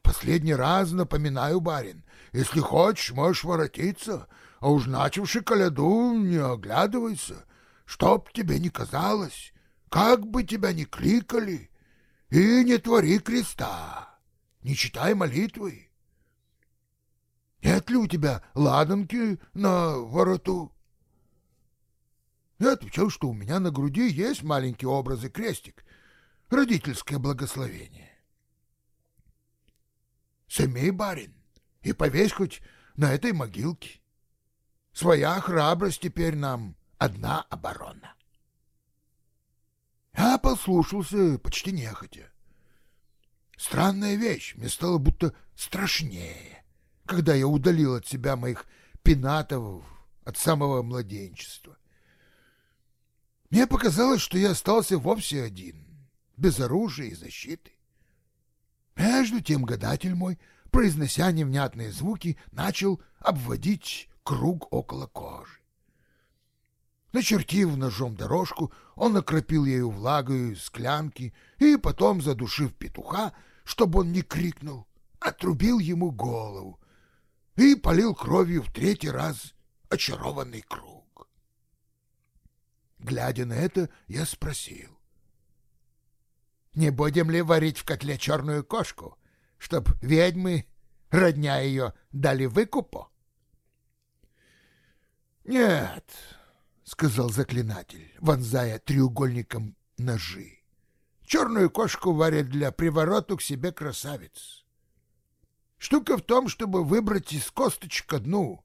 Последний раз напоминаю, барин, если хочешь, можешь воротиться, а уж начавши коляду, не оглядывайся, чтоб тебе не казалось, как бы тебя ни кликали, и не твори креста, не читай молитвы. Нет ли у тебя ладанки на вороту? Я отвечал, что у меня на груди есть маленький образ и крестик, родительское благословение. Семей, барин, и повесь хоть на этой могилке. Своя храбрость теперь нам одна оборона. Я послушался почти нехотя. Странная вещь, мне стало будто страшнее, когда я удалил от себя моих пенатов от самого младенчества. Мне показалось, что я остался вовсе один, без оружия и защиты. Между тем гадатель мой, произнося невнятные звуки, начал обводить круг около кожи. Начертив ножом дорожку, он окропил ею влагою склянки и потом, задушив петуха, чтобы он не крикнул, отрубил ему голову и полил кровью в третий раз очарованный круг. Глядя на это, я спросил. Не будем ли варить в котле черную кошку, чтоб ведьмы, родня ее, дали выкупу? — Нет, — сказал заклинатель, вонзая треугольником ножи. Черную кошку варят для приворота к себе красавиц. Штука в том, чтобы выбрать из косточек одну,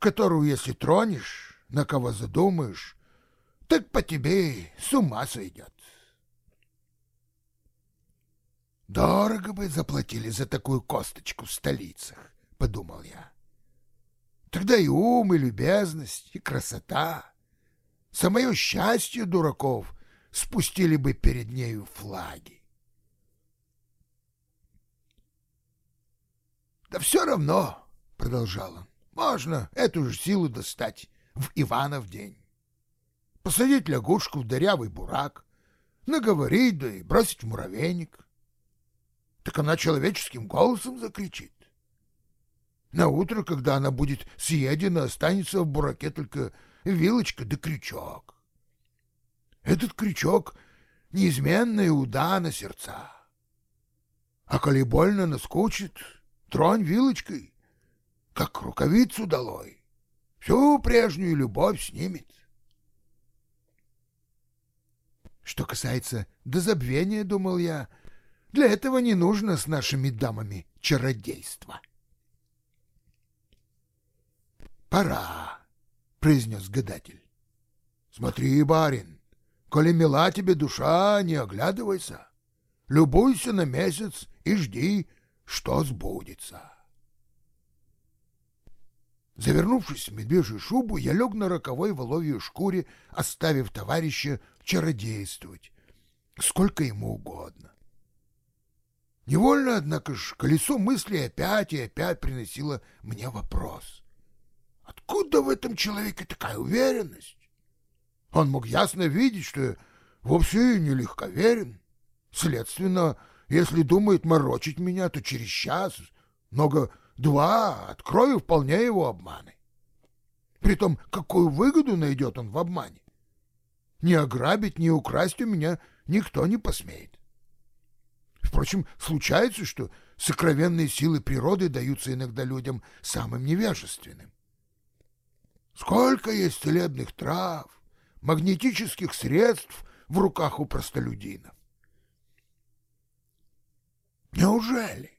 которую, если тронешь, на кого задумаешь, так по тебе с ума сойдет. Дорого бы заплатили за такую косточку в столицах, подумал я. Тогда и ум, и любезность, и красота. Самое счастье дураков спустили бы перед нею флаги. Да все равно, продолжал он, можно эту же силу достать в Иванов день. Посадить лягушку в дырявый бурак, наговорить, да и бросить в муравейник. Так она человеческим голосом закричит. На утро, когда она будет съедена, останется в бураке только вилочка да крючок. Этот крючок — неизменная уда на сердца. А коли больно наскучит, тронь вилочкой, как рукавицу долой. Всю прежнюю любовь снимет. Что касается дозабвения, думал я, для этого не нужно с нашими дамами чародейства. «Пора», — произнес гадатель. «Смотри, барин, коли мила тебе душа, не оглядывайся. Любуйся на месяц и жди, что сбудется». Завернувшись в медвежью шубу, я лег на роковой воловьей шкуре, оставив товарища чародействовать, сколько ему угодно. Невольно, однако ж, колесо мысли опять и опять приносило мне вопрос. Откуда в этом человеке такая уверенность? Он мог ясно видеть, что вовсе не легковерен. Следственно, если думает морочить меня, то через час, много два, открою вполне его обманы. Притом, какую выгоду найдет он в обмане? Ни ограбить, ни украсть у меня никто не посмеет. Впрочем, случается, что сокровенные силы природы даются иногда людям самым невежественным. Сколько есть целебных трав, магнетических средств в руках у простолюдинов. Неужели?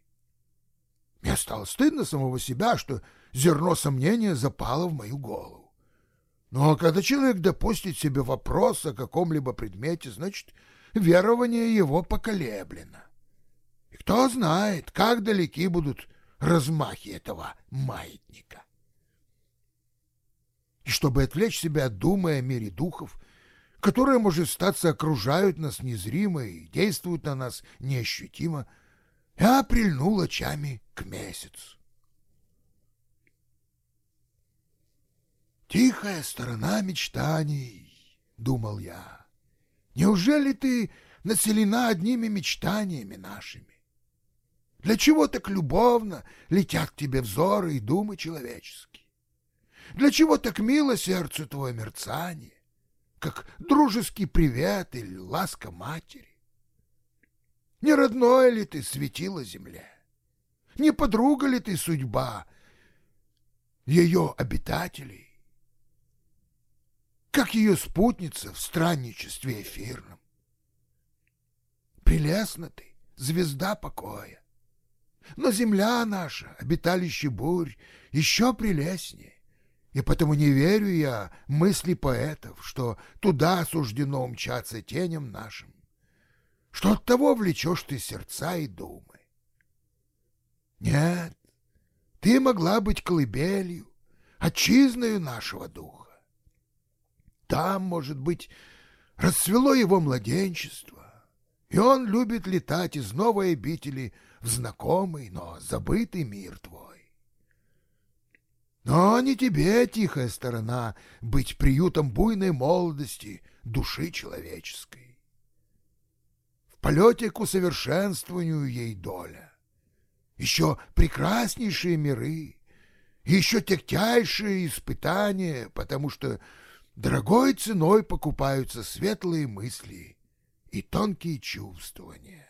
Мне стало стыдно самого себя, что зерно сомнения запало в мою голову. Но когда человек допустит себе вопрос о каком-либо предмете, значит, верование его поколеблено. И кто знает, как далеки будут размахи этого маятника и чтобы отвлечь себя, думая о мире духов, которые, может статься, окружают нас незримо и действуют на нас неощутимо, я прильнул очами к месяцу. «Тихая сторона мечтаний», — думал я, — «неужели ты населена одними мечтаниями нашими? Для чего так любовно летят к тебе взоры и думы человеческие? Для чего так мило сердцу твое мерцание, как дружеский привет или ласка матери? Не родное ли ты светило земле? Не подруга ли ты судьба ее обитателей? Как ее спутница в странничестве эфирном? Прелестна ты, звезда покоя. Но земля наша, обиталище бурь, еще прелестнее. И потому не верю я мысли поэтов, что туда суждено умчаться теням нашим, что от того влечешь ты сердца и думы. Нет, ты могла быть колыбелью, отчизною нашего духа. Там, может быть, расцвело его младенчество, и он любит летать из новой обители в знакомый, но забытый мир твой. Но не тебе, тихая сторона, быть приютом буйной молодости души человеческой. В полете к усовершенствованию ей доля. Еще прекраснейшие миры, еще тягчайшие испытания, потому что дорогой ценой покупаются светлые мысли и тонкие чувствования.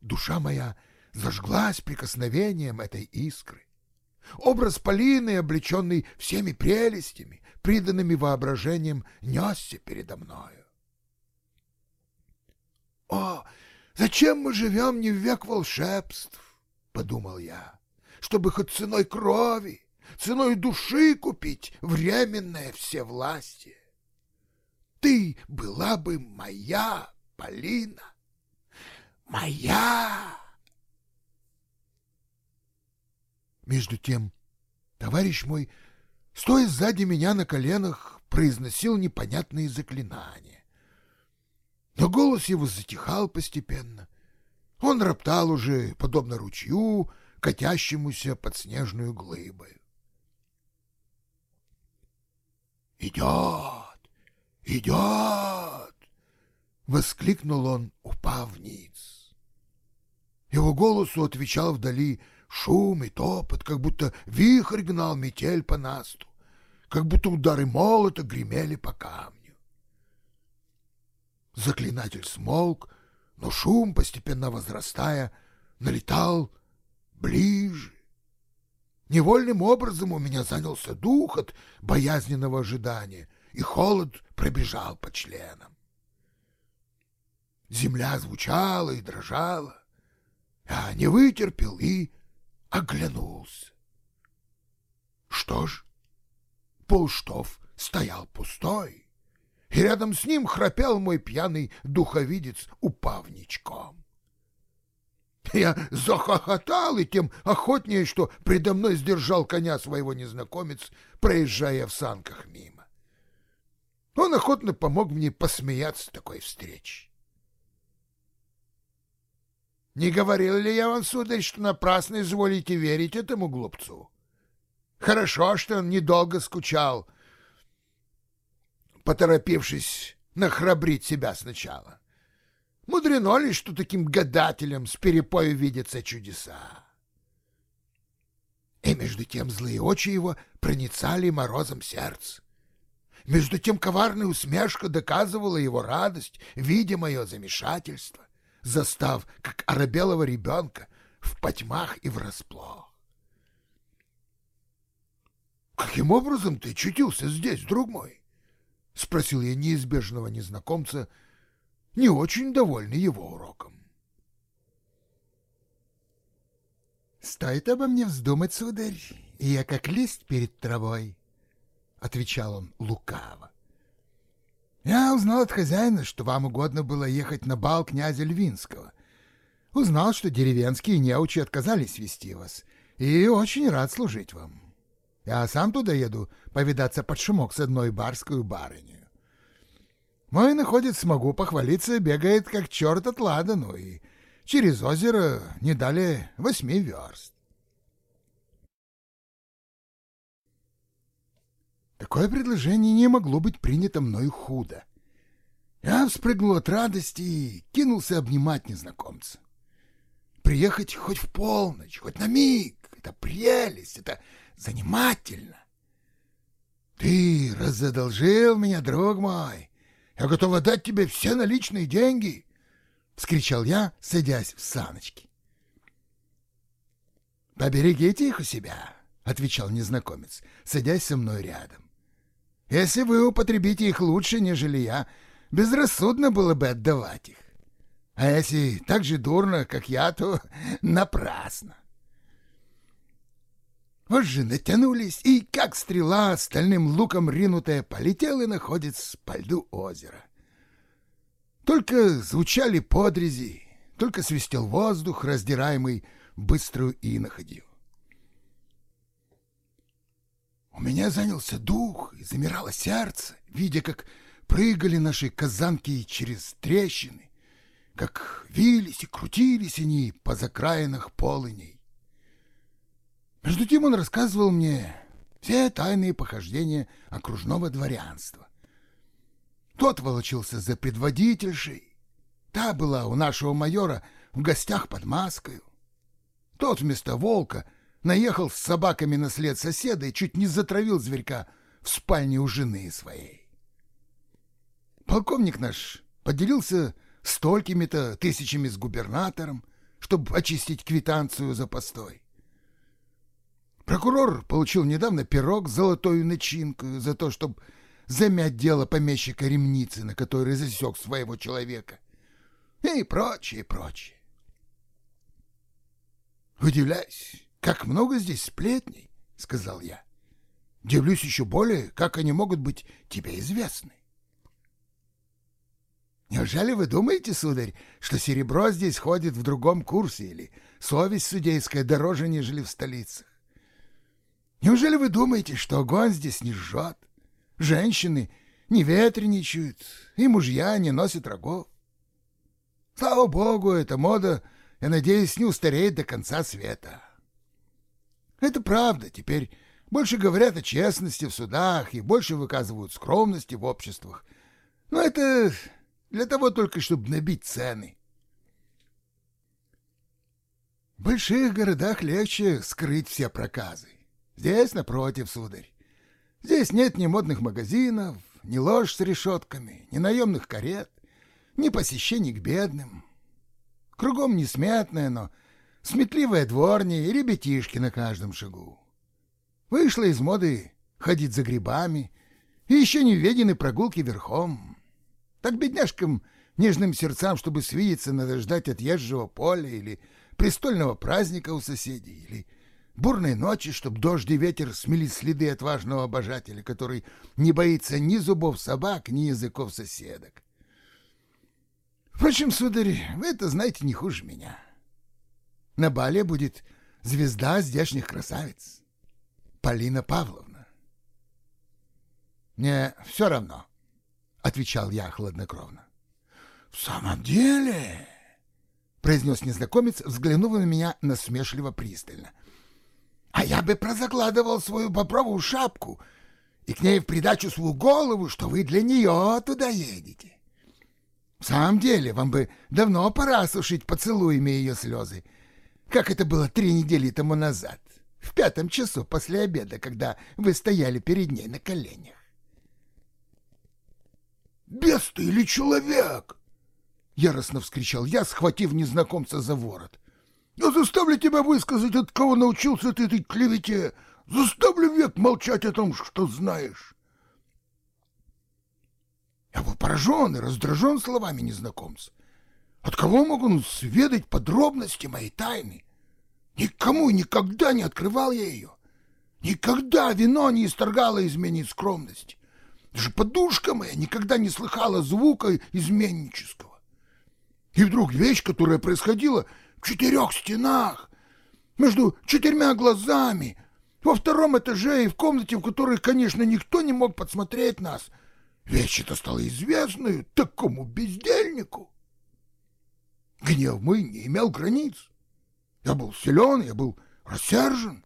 Душа моя — зажглась прикосновением этой искры. Образ Полины, облеченный всеми прелестями, приданными воображением, несся передо мною. «О, зачем мы живем не в век волшебств?» — подумал я, «чтобы хоть ценой крови, ценой души купить временное всевластие. Ты была бы моя, Полина, моя!» Между тем, товарищ мой, стоя сзади меня на коленах, произносил непонятные заклинания. Но голос его затихал постепенно. Он роптал уже, подобно ручью, катящемуся под снежную глыбою. «Идет! Идет!» — воскликнул он, упав вниз. Его голосу отвечал вдали Шум и топот, как будто вихрь гнал метель по насту, как будто удары молота гремели по камню. Заклинатель смолк, но шум, постепенно возрастая, налетал ближе. Невольным образом у меня занялся дух от боязненного ожидания, и холод пробежал по членам. Земля звучала и дрожала. Я не вытерпел и оглянулся. Что ж, полштов стоял пустой, и рядом с ним храпел мой пьяный духовидец упавничком. Я захохотал, и тем охотнее, что предо мной сдержал коня своего незнакомец, проезжая в санках мимо. Он охотно помог мне посмеяться такой встречи. Не говорил ли я вам, сударь, что напрасно изволите верить этому глупцу? Хорошо, что он недолго скучал, поторопившись нахрабрить себя сначала. Мудрено ли, что таким гадателям с перепою видятся чудеса? И между тем злые очи его проницали морозом сердце. Между тем коварная усмешка доказывала его радость, видя мое замешательство застав, как оробелого ребенка, в потьмах и врасплох. «Каким образом ты чутился здесь, друг мой?» — спросил я неизбежного незнакомца, не очень довольный его уроком. «Стоит обо мне вздумать, сударь, и я как лист перед травой», — отвечал он лукаво. Я узнал от хозяина, что вам угодно было ехать на бал князя Львинского. Узнал, что деревенские неучи отказались вести вас, и очень рад служить вам. Я сам туда еду повидаться под шумок с одной барской барыней. Мой находец, смогу похвалиться, бегает как черт от ладану, и через озеро не дали восьми верст. Такое предложение не могло быть принято мною худо. Я вспрыгнул от радости и кинулся обнимать незнакомца. Приехать хоть в полночь, хоть на миг — это прелесть, это занимательно. Ты разодолжил меня, друг мой. Я готов отдать тебе все наличные деньги, — вскричал я, садясь в саночки. «Поберегите их у себя», — отвечал незнакомец, садясь со мной рядом. Если вы употребите их лучше, нежели я, безрассудно было бы отдавать их. А если так же дурно, как я, то напрасно. Вот же натянулись, и, как стрела, стальным луком ринутая, полетел и находится по льду озера. Только звучали подрези, только свистел воздух, раздираемый быструю иноходью. У меня занялся дух и замирало сердце, видя, как прыгали наши казанки через трещины, как вились и крутились они по закраинах полыней. Между тем он рассказывал мне все тайные похождения окружного дворянства. Тот волочился за предводительшей, та была у нашего майора в гостях под маской. Тот вместо волка наехал с собаками на след соседа и чуть не затравил зверька в спальне у жены своей. Полковник наш поделился столькими-то тысячами с губернатором, чтобы очистить квитанцию за постой. Прокурор получил недавно пирог с золотой начинкой за то, чтобы замять дело помещика Ремницына, который засек своего человека. И прочее, прочее. Удивляюсь, как много здесь сплетней, — сказал я. Дивлюсь еще более, как они могут быть тебе известны. Неужели вы думаете, сударь, что серебро здесь ходит в другом курсе или совесть судейская дороже, нежели в столицах? Неужели вы думаете, что огонь здесь не жжет? Женщины не ветреничают, и мужья не носят рогов. Слава богу, эта мода, я надеюсь, не устареет до конца света. Это правда, теперь больше говорят о честности в судах и больше выказывают скромности в обществах. Но это для того только, чтобы набить цены. В больших городах легче скрыть все проказы. Здесь, напротив, сударь. Здесь нет ни модных магазинов, ни ложь с решетками, ни наемных карет, ни посещений к бедным. Кругом несметное, но сметливая дворня и ребятишки на каждом шагу. Вышла из моды ходить за грибами, и еще не введены прогулки верхом. Так бедняжкам, нежным сердцам, чтобы свидеться, надо ждать отъезжего поля или престольного праздника у соседей, или бурной ночи, чтобы дождь и ветер смели следы отважного обожателя, который не боится ни зубов собак, ни языков соседок. Впрочем, сударь, вы это знаете не хуже меня. На бале будет звезда здешних красавиц. Полина Павловна. «Мне все равно», — отвечал я хладнокровно. «В самом деле...» — произнес незнакомец, взглянув на меня насмешливо пристально. «А я бы прозакладывал свою бобровую шапку и к ней в придачу свою голову, что вы для нее туда едете. В самом деле, вам бы давно пора сушить поцелуями ее слезы, как это было три недели тому назад в пятом часу после обеда, когда вы стояли перед ней на коленях. «Бес ты или человек?» — яростно вскричал я, схватив незнакомца за ворот. «Я заставлю тебя высказать, от кого научился ты этой клевете. Заставлю век молчать о том, что знаешь». Я был поражен и раздражен словами незнакомца. От кого мог он сведать подробности моей тайны? Никому никогда не открывал я ее. Никогда вино не исторгало из меня скромности. Даже подушка моя никогда не слыхала звука изменнического. И вдруг вещь, которая происходила в четырех стенах, между четырьмя глазами, во втором этаже и в комнате, в которой, конечно, никто не мог подсмотреть нас, вещь эта стала известной такому бездельнику. Гнев мой не имел границ. Я был силен, я был рассержен,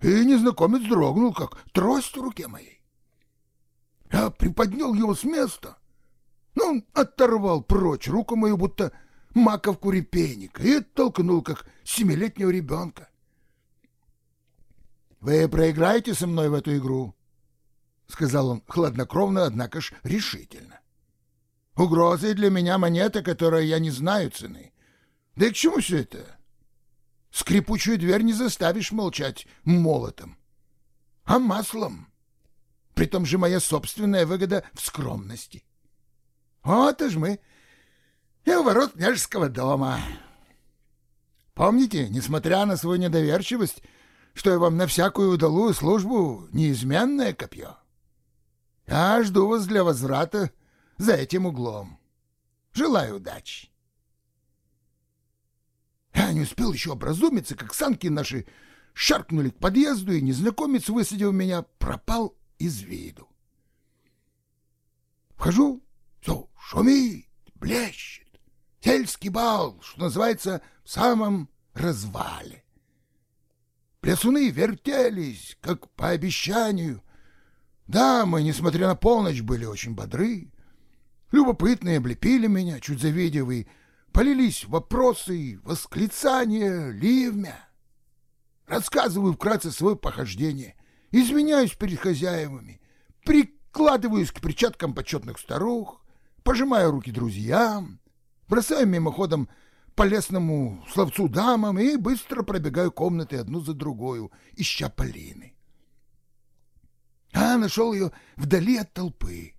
и незнакомец дрогнул, как трость в руке моей. Я приподнял его с места, но он оторвал прочь руку мою, будто маковку репейника, и оттолкнул, как семилетнего ребенка. — Вы проиграете со мной в эту игру? — сказал он хладнокровно, однако ж решительно. — Угрозы для меня монета, которой я не знаю цены. Да и к чему все это? — Скрипучую дверь не заставишь молчать молотом, а маслом. Притом же моя собственная выгода в скромности. Вот уж мы и у ворот княжеского дома. Помните, несмотря на свою недоверчивость, что я вам на всякую удалую службу неизменное копье? Я жду вас для возврата за этим углом. Желаю удачи. Я не успел еще образумиться, как санки наши шаркнули к подъезду, и незнакомец, высадив меня, пропал из виду. Вхожу, все шумит, блещет. Сельский бал, что называется, в самом развале. Плясуны вертелись, как по обещанию. Да, мы, несмотря на полночь, были очень бодры. Любопытные облепили меня, чуть завидев, и полились вопросы, восклицания, ливмя. Рассказываю вкратце свое похождение, извиняюсь перед хозяевами, прикладываюсь к перчаткам почетных старух, пожимаю руки друзьям, бросаю мимоходом по лесному словцу дамам и быстро пробегаю комнаты одну за другую, ища Полины. А нашел ее вдали от толпы,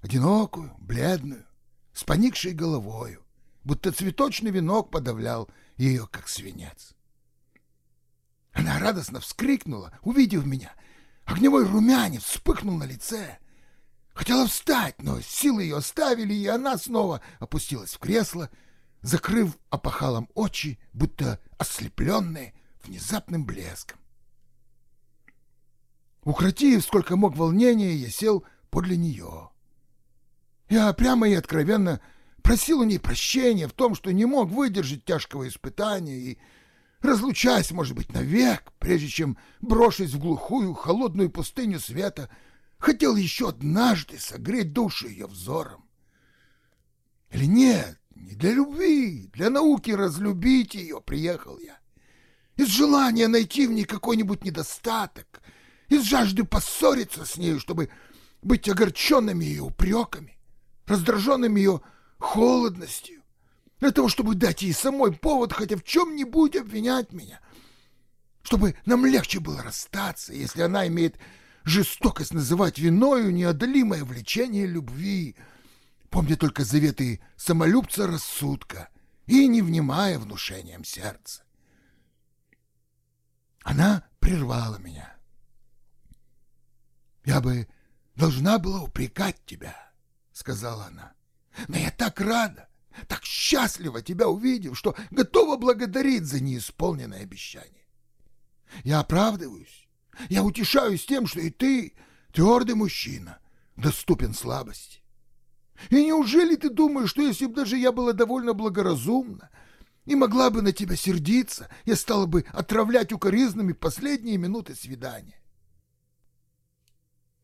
одинокую, бледную, с поникшей головою, будто цветочный венок подавлял ее, как свинец. Она радостно вскрикнула, увидев меня. Огневой румянец вспыхнул на лице. Хотела встать, но силы ее оставили, и она снова опустилась в кресло, закрыв опахалом очи, будто ослепленные внезапным блеском. Укротив сколько мог волнения, я сел подле нее. Я прямо и откровенно просил у ней прощения в том, что не мог выдержать тяжкого испытания и, разлучаясь, может быть, навек, прежде чем брошусь в глухую, холодную пустыню света, хотел еще однажды согреть душу ее взором. Или нет, не для любви, для науки разлюбить ее приехал я. Из желания найти в ней какой-нибудь недостаток, из жажды поссориться с нею, чтобы быть огорченными ее упреками, раздраженными ее холодностью, для того, чтобы дать ей самой повод хотя в чем-нибудь обвинять меня, чтобы нам легче было расстаться, если она имеет жестокость называть виною неодолимое влечение любви, помня только заветы самолюбца рассудка и не внимая внушением сердца. Она прервала меня. «Я бы должна была упрекать тебя», — сказала она. «Но я так рада, так счастлива тебя увидев, что готова благодарить за неисполненное обещание. Я оправдываюсь, я утешаюсь тем, что и ты, твердый мужчина, доступен слабости. И неужели ты думаешь, что если бы даже я была довольно благоразумна и могла бы на тебя сердиться, я стала бы отравлять укоризнами последние минуты свидания?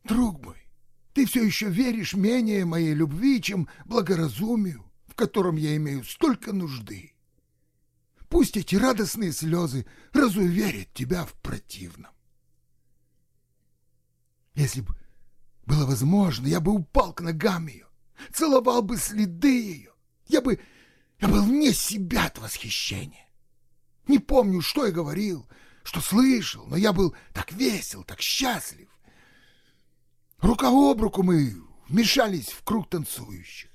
Друг мой, ты все еще веришь менее моей любви, чем благоразумию, в котором я имею столько нужды. Пусть эти радостные слезы разуверят тебя в противном. Если бы было возможно, я бы упал к ногам ее, целовал бы следы ее. Я бы... я был вне себя от восхищения. Не помню, что я говорил, что слышал, но я был так весел, так счастлив. Рука об руку мы вмешались в круг танцующих.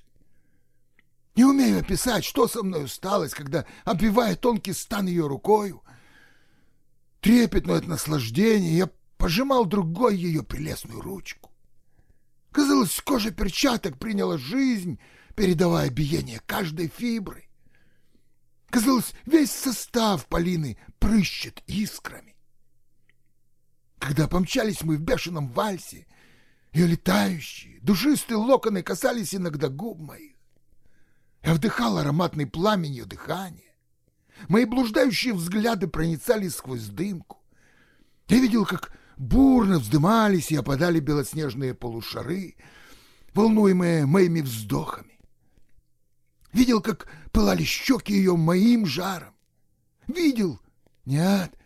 Не умею описать, что со мной усталось, когда, обвивая тонкий стан ее рукою, трепетно от наслаждения, я пожимал другой ее прелестную ручку. Казалось, кожа перчаток приняла жизнь, передавая биение каждой фибры. Казалось, весь состав Полины прыщет искрами. Когда помчались мы в бешеном вальсе, ее летающие, душистые локоны касались иногда губ моих. Я вдыхал ароматный пламень ее дыхания. Мои блуждающие взгляды проницали сквозь дымку. Я видел, как бурно вздымались и опадали белоснежные полушары, волнуемые моими вздохами. Видел, как пылали щеки ее моим жаром. Видел? Нет,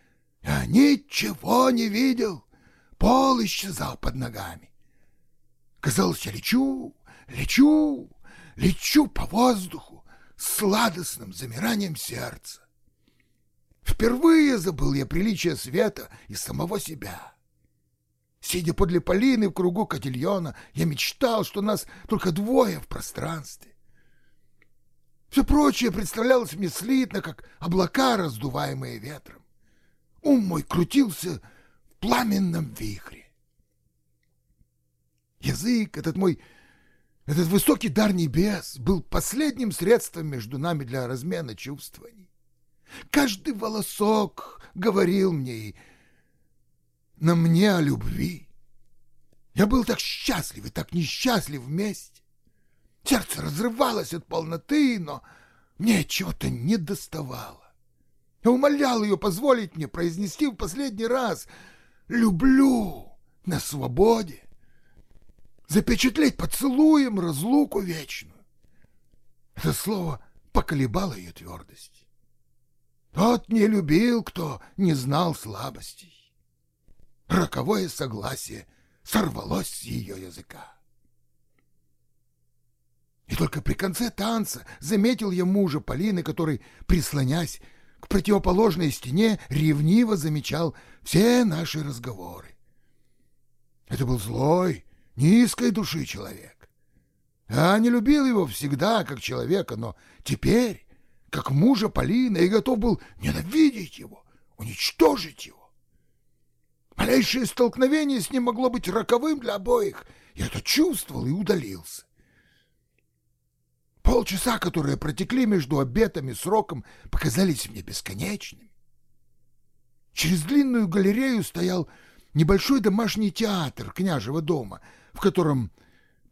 я ничего не видел. Пол исчезал под ногами. Казалось, я лечу, лечу, лечу по воздуху с сладостным замиранием сердца. Впервые забыл я приличие света и самого себя. Сидя подле Полины в кругу котельона, я мечтал, что нас только двое в пространстве. Все прочее представлялось мне слитно, как облака, раздуваемые ветром. Ум мой крутился в пламенном вихре. Язык, этот мой, этот высокий дар небес, был последним средством между нами для размена чувствований. Каждый волосок говорил мне, на мне о любви. Я был так счастлив и так несчастлив вместе. Сердце разрывалось от полноты, но мне чего-то не доставало. Я умолял ее позволить мне произнести в последний раз «люблю» на свободе, запечатлеть поцелуем разлуку вечную. Это слово поколебало ее твердость. Тот не любил, кто не знал слабостей роковое согласие сорвалось с ее языка. И только при конце танца заметил я мужа Полины, который, прислонясь к противоположной стене, ревниво замечал все наши разговоры. Это был злой, низкой души человек. Я не любил его всегда как человека, но теперь, как мужа Полины, я готов был ненавидеть его, уничтожить его. Малейшее столкновение с ним могло быть роковым для обоих. Я это чувствовал и удалился. Полчаса, которые протекли между обетом и сроком, показались мне бесконечными. Через длинную галерею стоял небольшой домашний театр княжего дома, в котором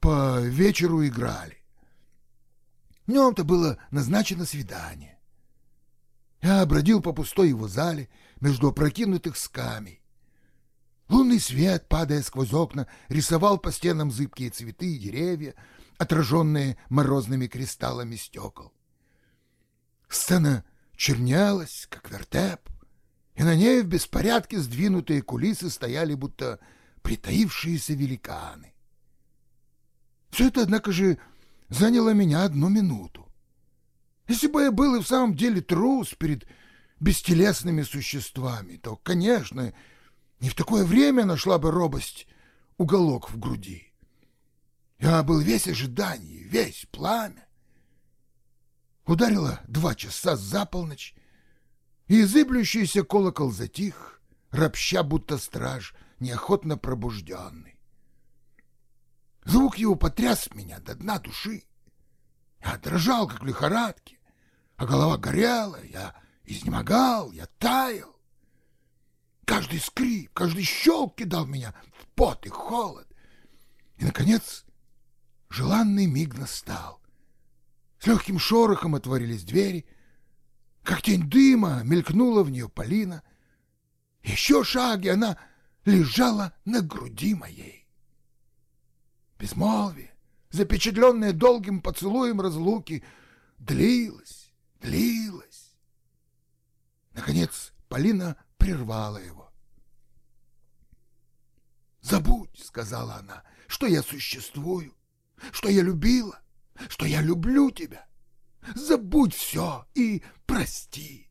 по вечеру играли. Днем-то было назначено свидание. Я бродил по пустой его зале между опрокинутых скамей. Лунный свет, падая сквозь окна, рисовал по стенам зыбкие цветы и деревья, отраженные морозными кристаллами стекол. Сцена чернялась, как вертеп, и на ней в беспорядке сдвинутые кулисы стояли, будто притаившиеся великаны. Все это, однако же, заняло меня одну минуту. Если бы я был и в самом деле трус перед бестелесными существами, то, конечно, не в такое время нашла бы робость уголок в груди. Я был весь ожидание, весь пламя. Ударило два часа за полночь, и изыблющийся колокол затих, ропща, будто страж, неохотно пробужденный. Звук его потряс меня до дна души. Я дрожал, как в лихорадке, а голова горела, я изнемогал, я таял. Каждый скрип, каждый щелк кидал меня в пот и холод. И, наконец, желанный миг настал. С легким шорохом отворились двери, как тень дыма мелькнула в нее Полина. Еще шаги она лежала на груди моей. Безмолвие, запечатленное долгим поцелуем разлуки, длилось, длилось. Наконец Полина прервала его. «Забудь», — сказала она, — «что я существую что я любила, что я люблю тебя. Забудь все и прости.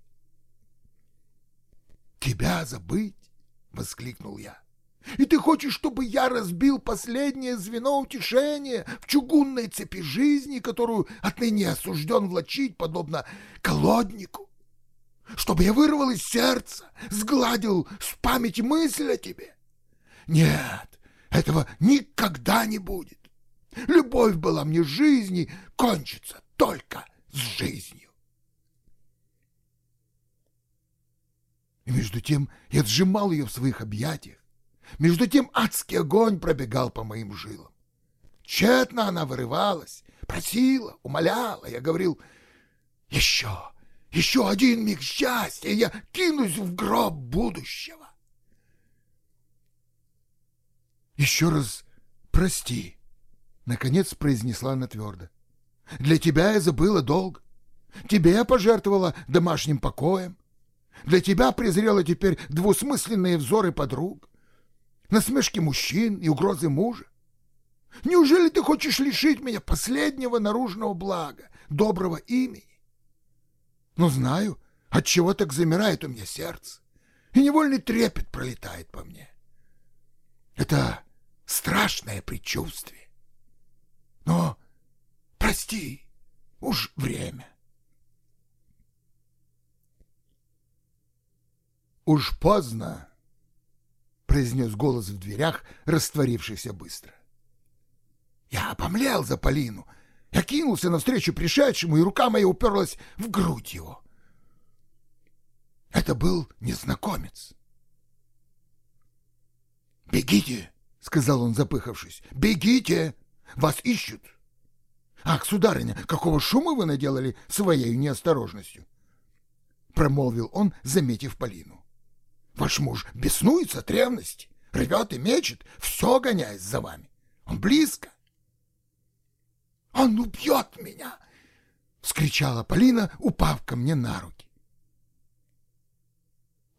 Тебя забыть? — воскликнул я. И ты хочешь, чтобы я разбил последнее звено утешения в чугунной цепи жизни, которую отныне осужден влачить, подобно колоднику? Чтобы я вырвал из сердца, сгладил с памяти мысль о тебе? Нет, этого никогда не будет. Любовь была мне жизни, кончится только с жизнью. И между тем я сжимал ее в своих объятиях. Между тем адский огонь пробегал по моим жилам. Тщетно она вырывалась, просила, умоляла. Я говорил, еще, еще один миг счастья, я кинусь в гроб будущего. Еще раз прости, Наконец произнесла она твердо. «Для тебя я забыла долг. Тебе я пожертвовала домашним покоем. Для тебя презрела теперь двусмысленные взоры подруг, насмешки мужчин и угрозы мужа. Неужели ты хочешь лишить меня последнего наружного блага, доброго имени? Но знаю, от чего так замирает у меня сердце, и невольный трепет пролетает по мне. Это страшное предчувствие. Но прости, уж время. Уж поздно, произнес голос в дверях, растворившийся быстро. Я помлел за Полину. Я кинулся навстречу пришедшему, и рука моя уперлась в грудь его. Это был незнакомец. «Бегите!» — сказал он, запыхавшись. «Бегите!» Вас ищут. Ах, сударыня, какого шума вы наделали своей неосторожностью? Промолвил он, заметив Полину. Ваш муж беснуется от ревности, рвет и мечет, все гоняясь за вами. Он близко. Он убьет меня! — вскричала Полина, упав ко мне на руки.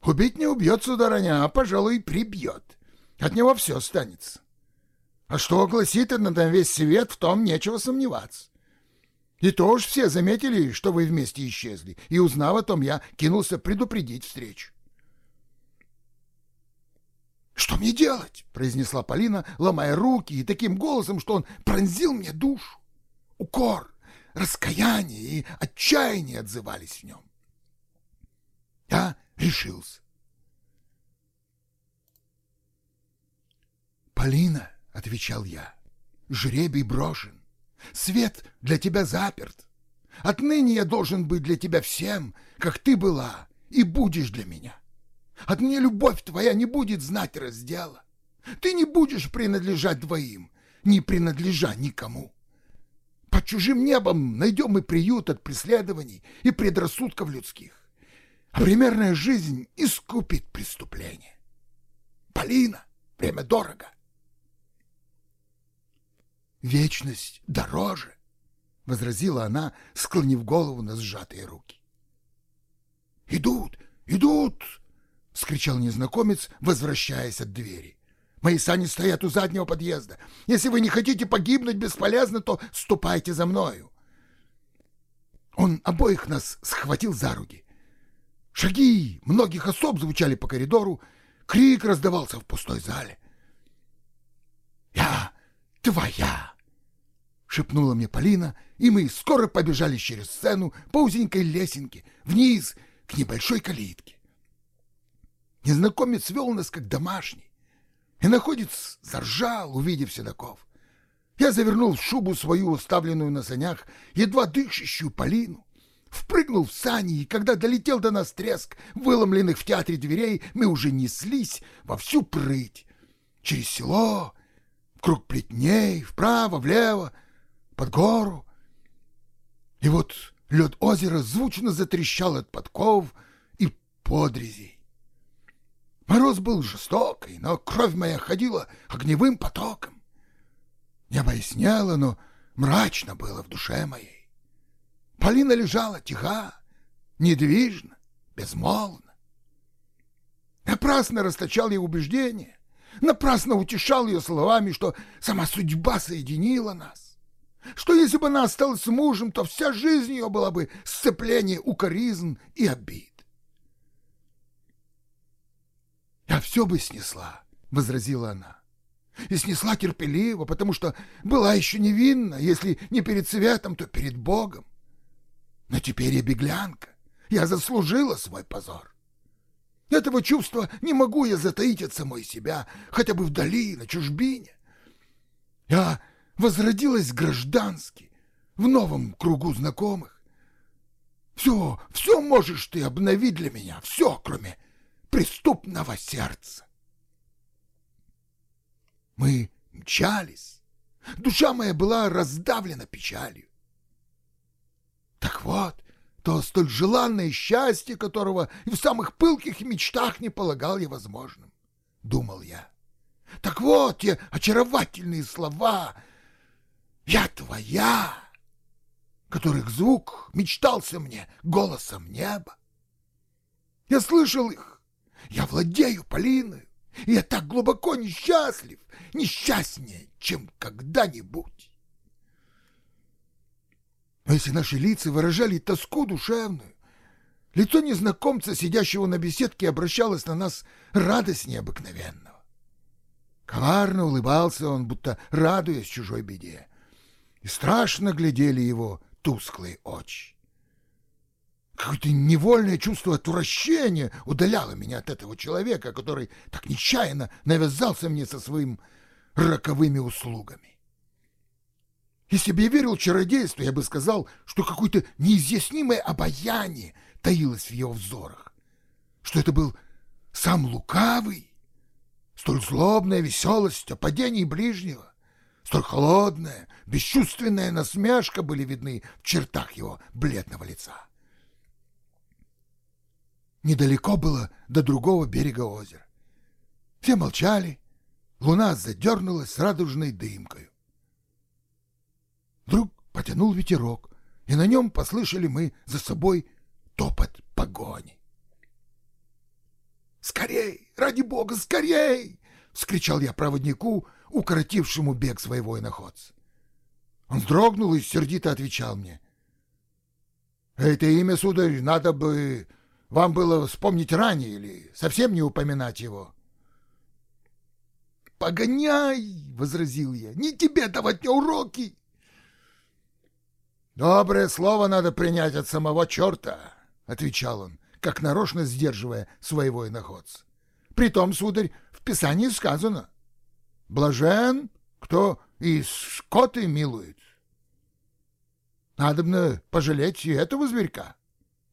Убить не убьет, сударыня, а, пожалуй, прибьет. От него все останется. А что огласит это на весь свет, в том нечего сомневаться. И тоже все заметили, что вы вместе исчезли, и, узнав о том, я кинулся предупредить встречу. «Что мне делать?» — произнесла Полина, ломая руки и таким голосом, что он пронзил мне душу. Укор, раскаяние и отчаяние отзывались в нем. Я решился. «Полина», — отвечал я, — «жребий брошен. Свет для тебя заперт. Отныне я должен быть для тебя всем, как ты была и будешь для меня. Отныне любовь твоя не будет знать раздела. Ты не будешь принадлежать двоим, не принадлежа никому. Под чужим небом найдем мы приют от преследований и предрассудков людских. А примерная жизнь искупит преступление. Полина, время дорого. Вечность дороже, — возразила она, склонив голову на сжатые руки. «Идут, идут!» — скричал незнакомец, возвращаясь от двери. «Мои сани стоят у заднего подъезда. Если вы не хотите погибнуть бесполезно, то ступайте за мною». Он обоих нас схватил за руки. Шаги многих особ звучали по коридору, крик раздавался в пустой зале. «Я твоя!» — шепнула мне Полина, и мы скоро побежали через сцену по узенькой лесенке вниз к небольшой калитке. Незнакомец вел нас как домашний, и находец заржал, увидев седаков. Я завернул в шубу свою, оставленную на санях, едва дышащую Полину, впрыгнул в сани, и когда долетел до нас треск выломленных в театре дверей, мы уже неслись во всю прыть. Через село, круг плетней, вправо, влево, под гору. И вот лед озера звучно затрещал от подков и подрезей. Мороз был жестокий, но кровь моя ходила огневым потоком. Небо яснело, но мрачно было в душе моей. Полина лежала тиха, недвижно, безмолвно. Напрасно расточал ей убеждение, напрасно утешал ее словами, что сама судьба соединила нас, что если бы она осталась с мужем, то вся жизнь ее была бы сцепление укоризн и обид. «Я все бы снесла», — возразила она. «И снесла терпеливо, потому что была еще невинна, если не перед светом, то перед Богом. Но теперь я беглянка, я заслужила свой позор. Этого чувства не могу я затаить от самой себя, хотя бы вдали, на чужбине. Я возродилась граждански, в новом кругу знакомых. Все, все можешь ты обновить для меня, все, кроме преступного сердца. Мы мчались, душа моя была раздавлена печалью. Так вот, то столь желанное счастье, которого и в самых пылких мечтах не полагал я возможным, — думал я. Так вот те очаровательные слова «Я твоя», которых звук мечтался мне голосом неба. Я слышал их, я владею Полиной, и я так глубоко несчастлив, несчастнее, чем когда-нибудь. Но если наши лица выражали тоску душевную, лицо незнакомца, сидящего на беседке, обращалось на нас радость необыкновенного. Коварно улыбался он, будто радуясь чужой беде, и страшно глядели его тусклые очи. Какое-то невольное чувство отвращения удаляло меня от этого человека, который так нечаянно навязался мне со своими роковыми услугами. Если бы я верил чародейству, я бы сказал, что какое-то неизъяснимое обаяние таилось в его взорах, что это был сам лукавый, столь злобная веселость о падении ближнего, столь холодная, бесчувственная насмешка были видны в чертах его бледного лица. Недалеко было до другого берега озера. Все молчали, луна задернулась радужной дымкой. Вдруг потянул ветерок, и на нем послышали мы за собой топот погони. «Скорей! Ради бога, скорей!» — вскричал я проводнику, укоротившему бег своего иноходца. Он вздрогнул и сердито отвечал мне. Это имя, сударь, надо бы вам было вспомнить ранее или совсем не упоминать его. «Погоняй!» — возразил я. «Не тебе давать мне уроки!» «Доброе слово надо принять от самого черта», — отвечал он, как нарочно сдерживая своего иноходца. «Притом, сударь, в Писании сказано, блажен, кто и скоты милует. Надобно пожалеть и этого зверька.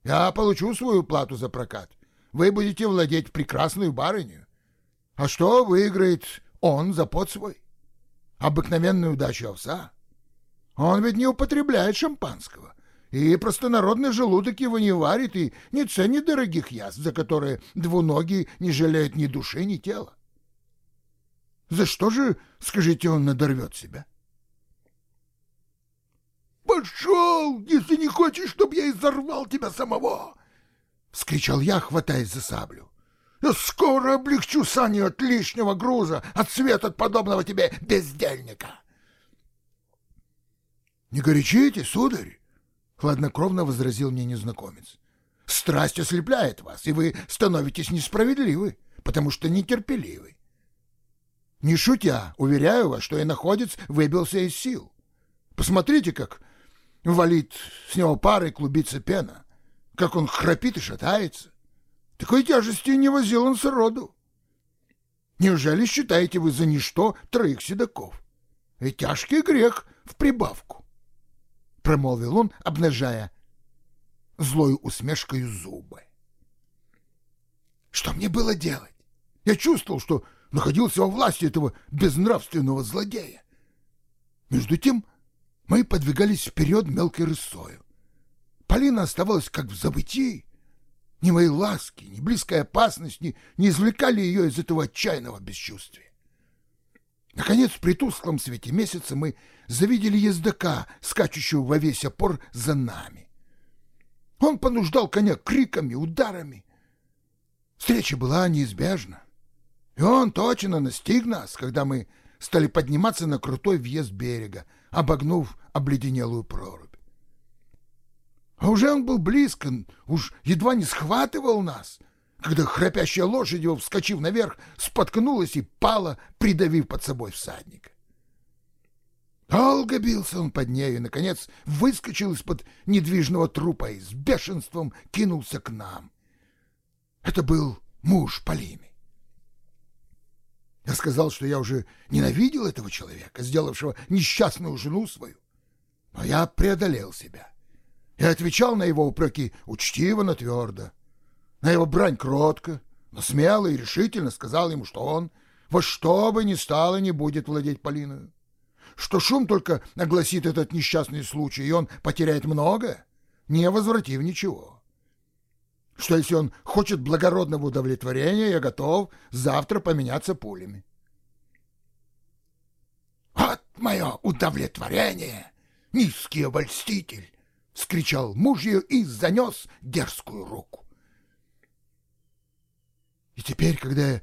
Я получу свою плату за прокат. Вы будете владеть прекрасную барыню. А что выиграет он за пот свой? Обыкновенную удачу овса. Он ведь не употребляет шампанского. И простонародный желудок его не варит и не ценит дорогих яств, за которые двуногие не жалеют ни души, ни тела. За что же, скажите, он надорвет себя? «Пошел, если не хочешь, чтобы я изорвал тебя самого!» — вскричал я, хватаясь за саблю. «Я скоро облегчу сани от лишнего груза, от света от подобного тебе бездельника!» «Не горячите, сударь!» — хладнокровно возразил мне незнакомец. «Страсть ослепляет вас, и вы становитесь несправедливы, потому что нетерпеливы. Не шутя, уверяю вас, что и находец выбился из сил. Посмотрите, как валит с него парой клубится пена, как он храпит и шатается. Такой тяжести не возил он сроду. Неужели считаете вы за ничто троих седаков? И тяжкий грех в прибавку промолвил он, обнажая злой усмешкой зубы. Что мне было делать? Я чувствовал, что находился во власти этого безнравственного злодея. Между тем мы подвигались вперед мелкой рысою. Полина оставалась как в забытии. Ни мои ласки, ни близкая опасность не, не извлекали ее из этого отчаянного бесчувствия. Наконец, при тусклом свете месяца мы завидели ездока, скачущего во весь опор за нами. Он понуждал коня криками, ударами. Встреча была неизбежна. И он точно настиг нас, когда мы стали подниматься на крутой въезд берега, обогнув обледенелую прорубь. А уже он был близко, уж едва не схватывал нас, когда храпящая лошадь его, вскочив наверх, споткнулась и пала, придавив под собой всадника. Долго бился он под нею и, наконец, выскочил из-под недвижного трупа и с бешенством кинулся к нам. Это был муж Полины. Я сказал, что я уже ненавидел этого человека, сделавшего несчастную жену свою. Но я преодолел себя и отвечал на его упреки учтиво, но твердо. На его брань кротко, но смело и решительно сказал ему, что он во что бы ни стало не будет владеть Полиною. Что шум только огласит этот несчастный случай, и он потеряет многое, не возвратив ничего. Что если он хочет благородного удовлетворения, я готов завтра поменяться пулями. «Вот мое удовлетворение, низкий обольститель!» — вскричал муж ее и занес дерзкую руку. И теперь, когда я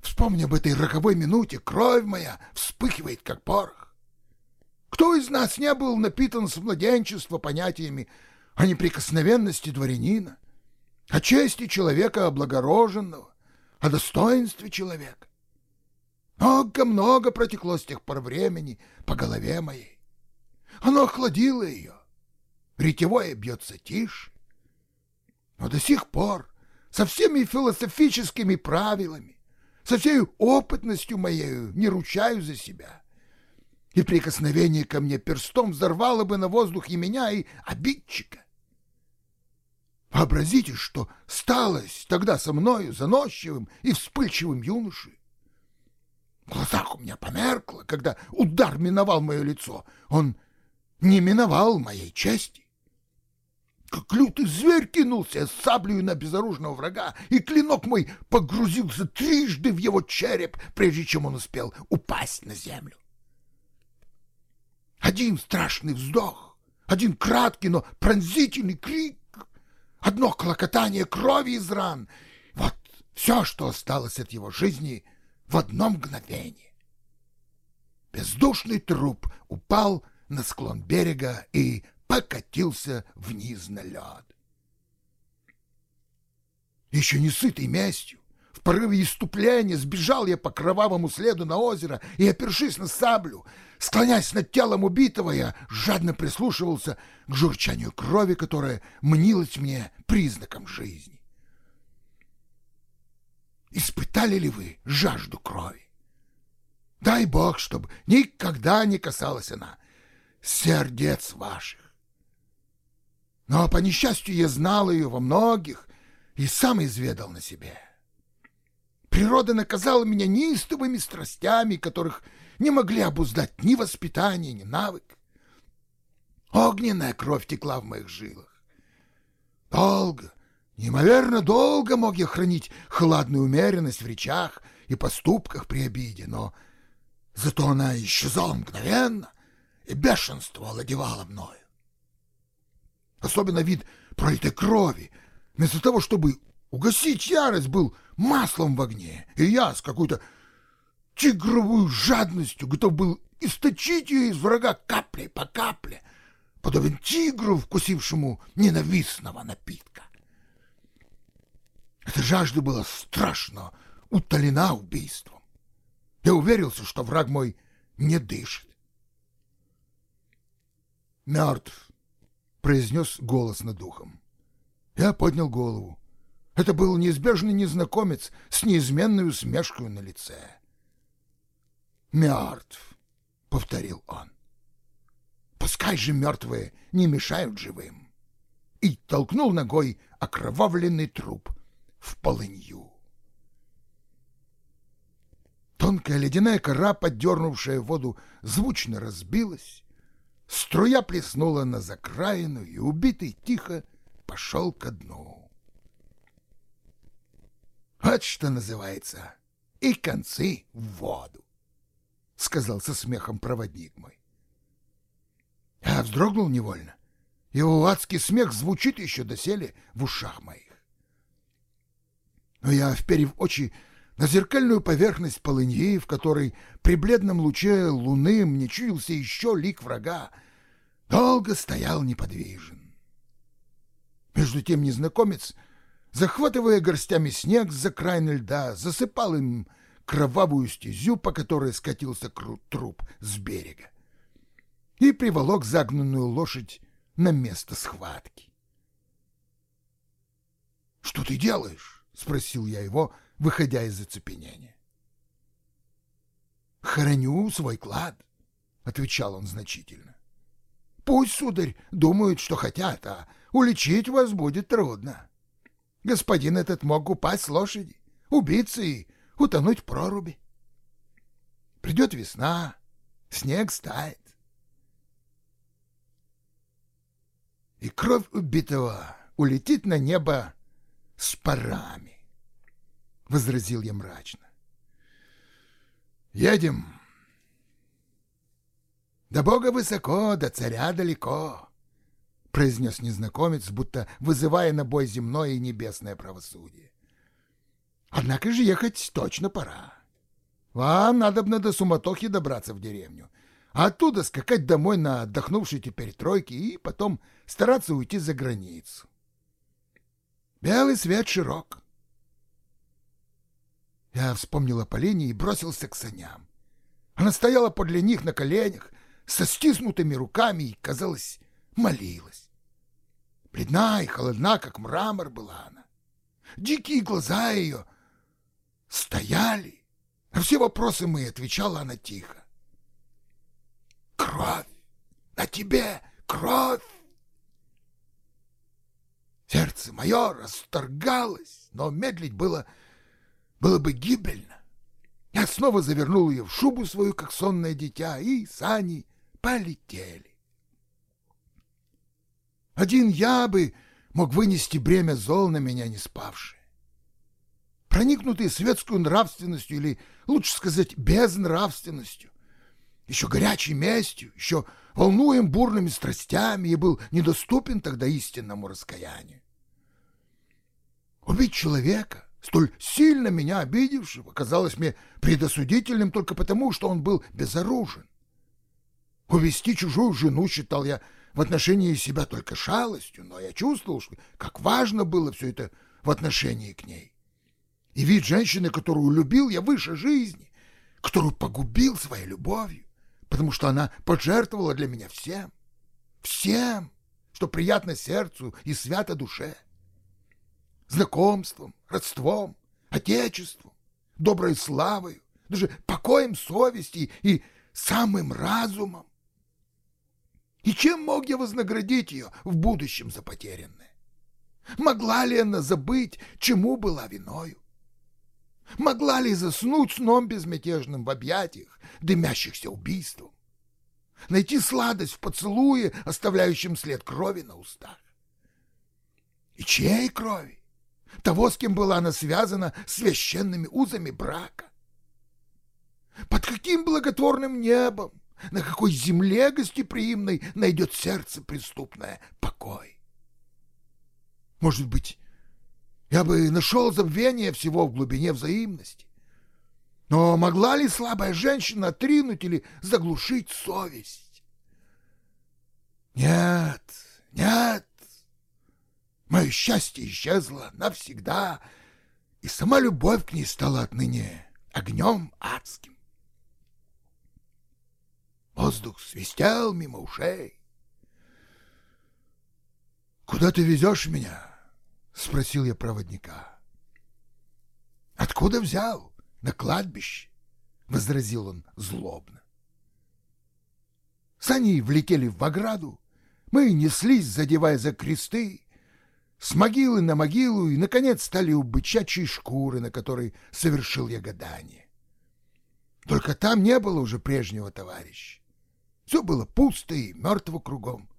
вспомню об этой роковой минуте, кровь моя вспыхивает, как порох. Кто из нас не был напитан с младенчества понятиями о неприкосновенности дворянина, о чести человека облагороженного, о достоинстве человека? Много-много протекло с тех пор времени по голове моей. Оно охладило ее. Ретевое бьется тише. Но до сих пор со всеми философическими правилами, со всей опытностью моей не ручаю за себя. И прикосновение ко мне перстом взорвало бы на воздух и меня, и обидчика. Вообразите, что сталось тогда со мною заносчивым и вспыльчивым юношей. В глазах у меня померкло, когда удар миновал мое лицо. Он не миновал моей чести как лютый зверь кинулся с саблею на безоружного врага, и клинок мой погрузился трижды в его череп, прежде чем он успел упасть на землю. Один страшный вздох, один краткий, но пронзительный крик, одно клокотание крови из ран — вот все, что осталось от его жизни в одно мгновение. Бездушный труп упал на склон берега и покатился вниз на лед. Еще не сытый местью, в порыве иступления сбежал я по кровавому следу на озеро и, опершись на саблю, склоняясь над телом убитого, я жадно прислушивался к журчанию крови, которая мнилась мне признаком жизни. Испытали ли вы жажду крови? Дай Бог, чтобы никогда не касалась она сердец ваших. Но, по несчастью, я знал ее во многих и сам изведал на себе. Природа наказала меня неистовыми страстями, которых не могли обуздать ни воспитание, ни навык. Огненная кровь текла в моих жилах. Долго, неимоверно долго мог я хранить хладную умеренность в речах и поступках при обиде, но зато она исчезала мгновенно, и бешенство овладевало мною. Особенно вид пролитой крови, вместо того, чтобы угасить ярость, был маслом в огне, и я с какой-то тигровой жадностью готов был источить ее из врага каплей по капле, подобен тигру, вкусившему ненавистного напитка. Эта жажда была страшно утолена убийством. Я уверился, что враг мой не дышит. «Мертв», — произнес голос над духом. Я поднял голову. Это был неизбежный незнакомец с неизменной усмешкой на лице. «Мертв», — повторил он. «Пускай же мертвые не мешают живым». И толкнул ногой окровавленный труп в полынью. Тонкая ледяная кора, поддернувшая воду, звучно разбилась. Струя плеснула на закраину, и убитый тихо пошел ко дну. Вот что называется и концы в воду, — сказал со смехом проводник мой. Я вздрогнул невольно. Его адский смех звучит еще доселе в ушах моих. Но я, вперев очи на зеркальную поверхность полыньи, в которой при бледном луче луны мне чуялся еще лик врага, долго стоял неподвижен. Между тем незнакомец, захватывая горстями снег за крайны льда, засыпал им кровавую стезю, по которой скатился труп с берега, и приволок загнанную лошадь на место схватки. — Что ты делаешь? — спросил я его, выходя из оцепенения. «Хороню свой клад», — отвечал он значительно. «Пусть, сударь, думают, что хотят, а уличить вас будет трудно. Господин этот мог упасть с лошади, убиться и утонуть в проруби. Придет весна, снег стает. И кровь убитого улетит на небо с парами возразил я мрачно. Едем. До Бога высоко, до царя далеко, произнес незнакомец, будто вызывая на бой земное и небесное правосудие. Однако же ехать точно пора. Вам бы до суматохи добраться в деревню, а оттуда скакать домой на отдохнувшей теперь тройке и потом стараться уйти за границу. Белый свет широк. Я вспомнил о Полине и бросился к саням. Она стояла подле них на коленях, со стиснутыми руками и, казалось, молилась. Бледна и холодна, как мрамор была она. Дикие глаза ее стояли. На все вопросы мои отвечала она тихо. «Кровь! На тебе кровь!» Сердце мое расторгалось, но медлить было было бы гибельно. Я снова завернул ее в шубу свою, как сонное дитя, и сани полетели. Один я бы мог вынести бремя зол на меня не спавшее. Проникнутый светскую нравственностью, или, лучше сказать, безнравственностью, еще горячей местью, еще волнуем бурными страстями, и был недоступен тогда истинному раскаянию. Убить человека — столь сильно меня обидевшего, казалось мне предосудительным только потому, что он был безоружен. Увести чужую жену считал я в отношении себя только шалостью, но я чувствовал, что как важно было все это в отношении к ней. И вид женщины, которую любил я выше жизни, которую погубил своей любовью, потому что она пожертвовала для меня всем, всем, что приятно сердцу и свято душе, знакомством, родством, отечеством, доброй славой, даже покоем совести и самым разумом. И чем мог я вознаградить ее в будущем за потерянное? Могла ли она забыть, чему была виною? Могла ли заснуть сном безмятежным в объятиях, дымящихся убийством? Найти сладость в поцелуе, оставляющем след крови на устах? И чьей крови? Того, с кем была она связана священными узами брака. Под каким благотворным небом, на какой земле гостеприимной найдет сердце преступное покой? Может быть, я бы нашел забвение всего в глубине взаимности. Но могла ли слабая женщина отринуть или заглушить совесть? Нет, нет. Мое счастье исчезло навсегда, и сама любовь к ней стала отныне огнем адским. Воздух свистел мимо ушей. «Куда ты везешь меня?» — спросил я проводника. «Откуда взял? На кладбище?» — возразил он злобно. Сани влетели в ограду, мы неслись, задевая за кресты, с могилы на могилу и, наконец, стали у бычачьей шкуры, на которой совершил я гадание. Только там не было уже прежнего товарища. Все было пусто и мертво кругом.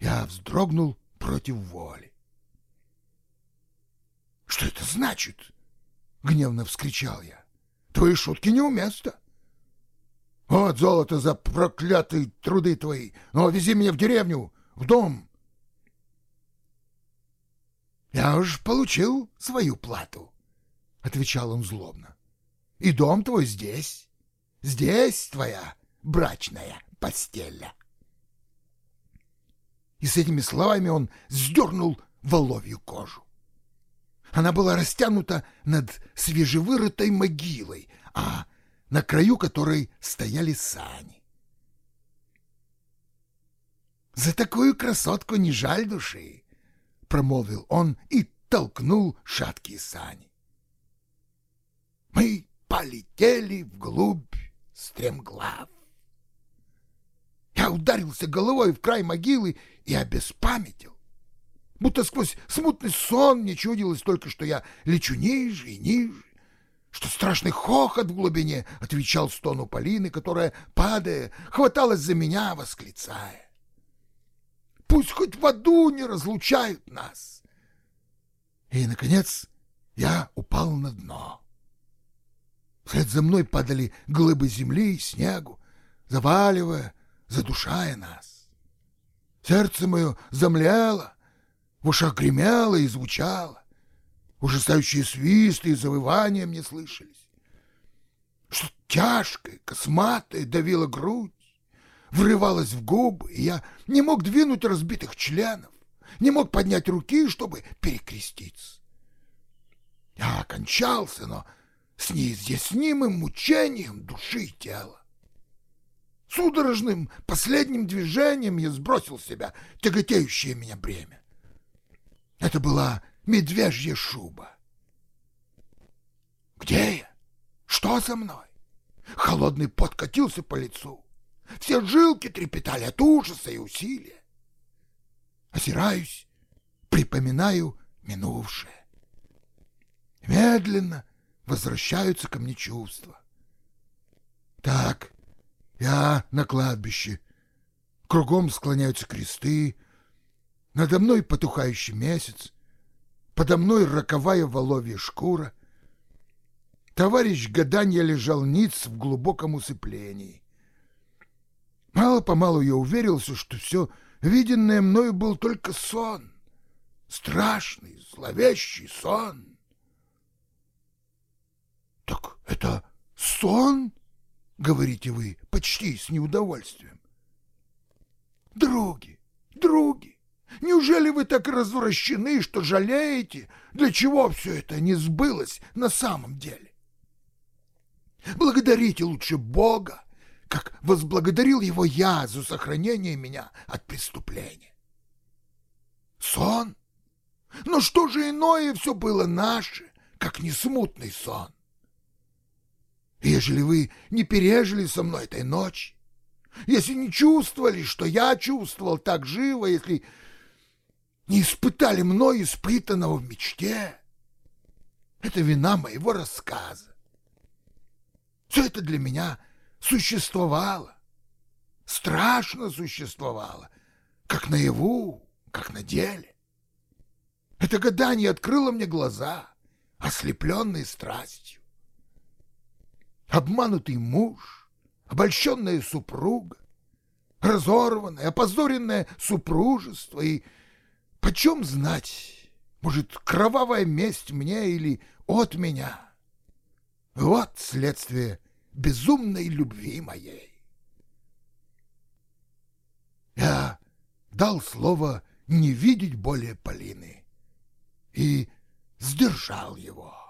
Я вздрогнул против воли. Что это значит? Гневно вскричал я. Твои шутки не неуместно. Вот золото за проклятые труды твои. Но вези меня в деревню, в дом. Я уж получил свою плату, отвечал он злобно. И дом твой здесь. Здесь твоя брачная постель. И с этими словами он сдернул воловью кожу. Она была растянута над свежевырытой могилой, а на краю которой стояли сани. «За такую красотку не жаль души!» — промолвил он и толкнул шаткие сани. Мы полетели вглубь стремглав. Я ударился головой в край могилы и обеспамятил будто сквозь смутный сон мне чудилось только, что я лечу ниже и ниже, что страшный хохот в глубине отвечал стону Полины, которая, падая, хваталась за меня, восклицая. Пусть хоть в аду не разлучают нас. И, наконец, я упал на дно. Вслед за мной падали глыбы земли и снегу, заваливая, задушая нас. Сердце мое замляло, в ушах гремело и звучало. Ужасающие свисты и завывания мне слышались. Что тяжкое, косматое давило грудь, врывалось в губы, и я не мог двинуть разбитых членов, не мог поднять руки, чтобы перекреститься. Я окончался, но с неизъяснимым мучением души и тела. Судорожным последним движением я сбросил с себя тяготеющее меня бремя. Это была медвежья шуба. Где я? Что со мной? Холодный пот катился по лицу. Все жилки трепетали от ужаса и усилия. Озираюсь, припоминаю минувшее. Медленно возвращаются ко мне чувства. Так, я на кладбище. Кругом склоняются кресты, надо мной потухающий месяц, подо мной роковая воловья шкура. Товарищ гаданья лежал ниц в глубоком усыплении. Мало-помалу я уверился, что все виденное мною был только сон, страшный, зловещий сон. — Так это сон? — говорите вы почти с неудовольствием. Други, други, неужели вы так развращены, что жалеете, для чего все это не сбылось на самом деле? Благодарите лучше Бога, как возблагодарил его я за сохранение меня от преступления. Сон? Но что же иное все было наше, как не смутный сон? Ежели вы не пережили со мной этой ночи, если не чувствовали, что я чувствовал так живо, если не испытали мной испытанного в мечте, это вина моего рассказа. Все это для меня существовало, страшно существовало, как наяву, как на деле. Это гадание открыло мне глаза, ослепленные страстью. Обманутый муж, обольщенная супруга, разорванное, опозоренное супружество и почем знать, может, кровавая месть мне или от меня. Вот следствие безумной любви моей. Я дал слово не видеть более Полины и сдержал его.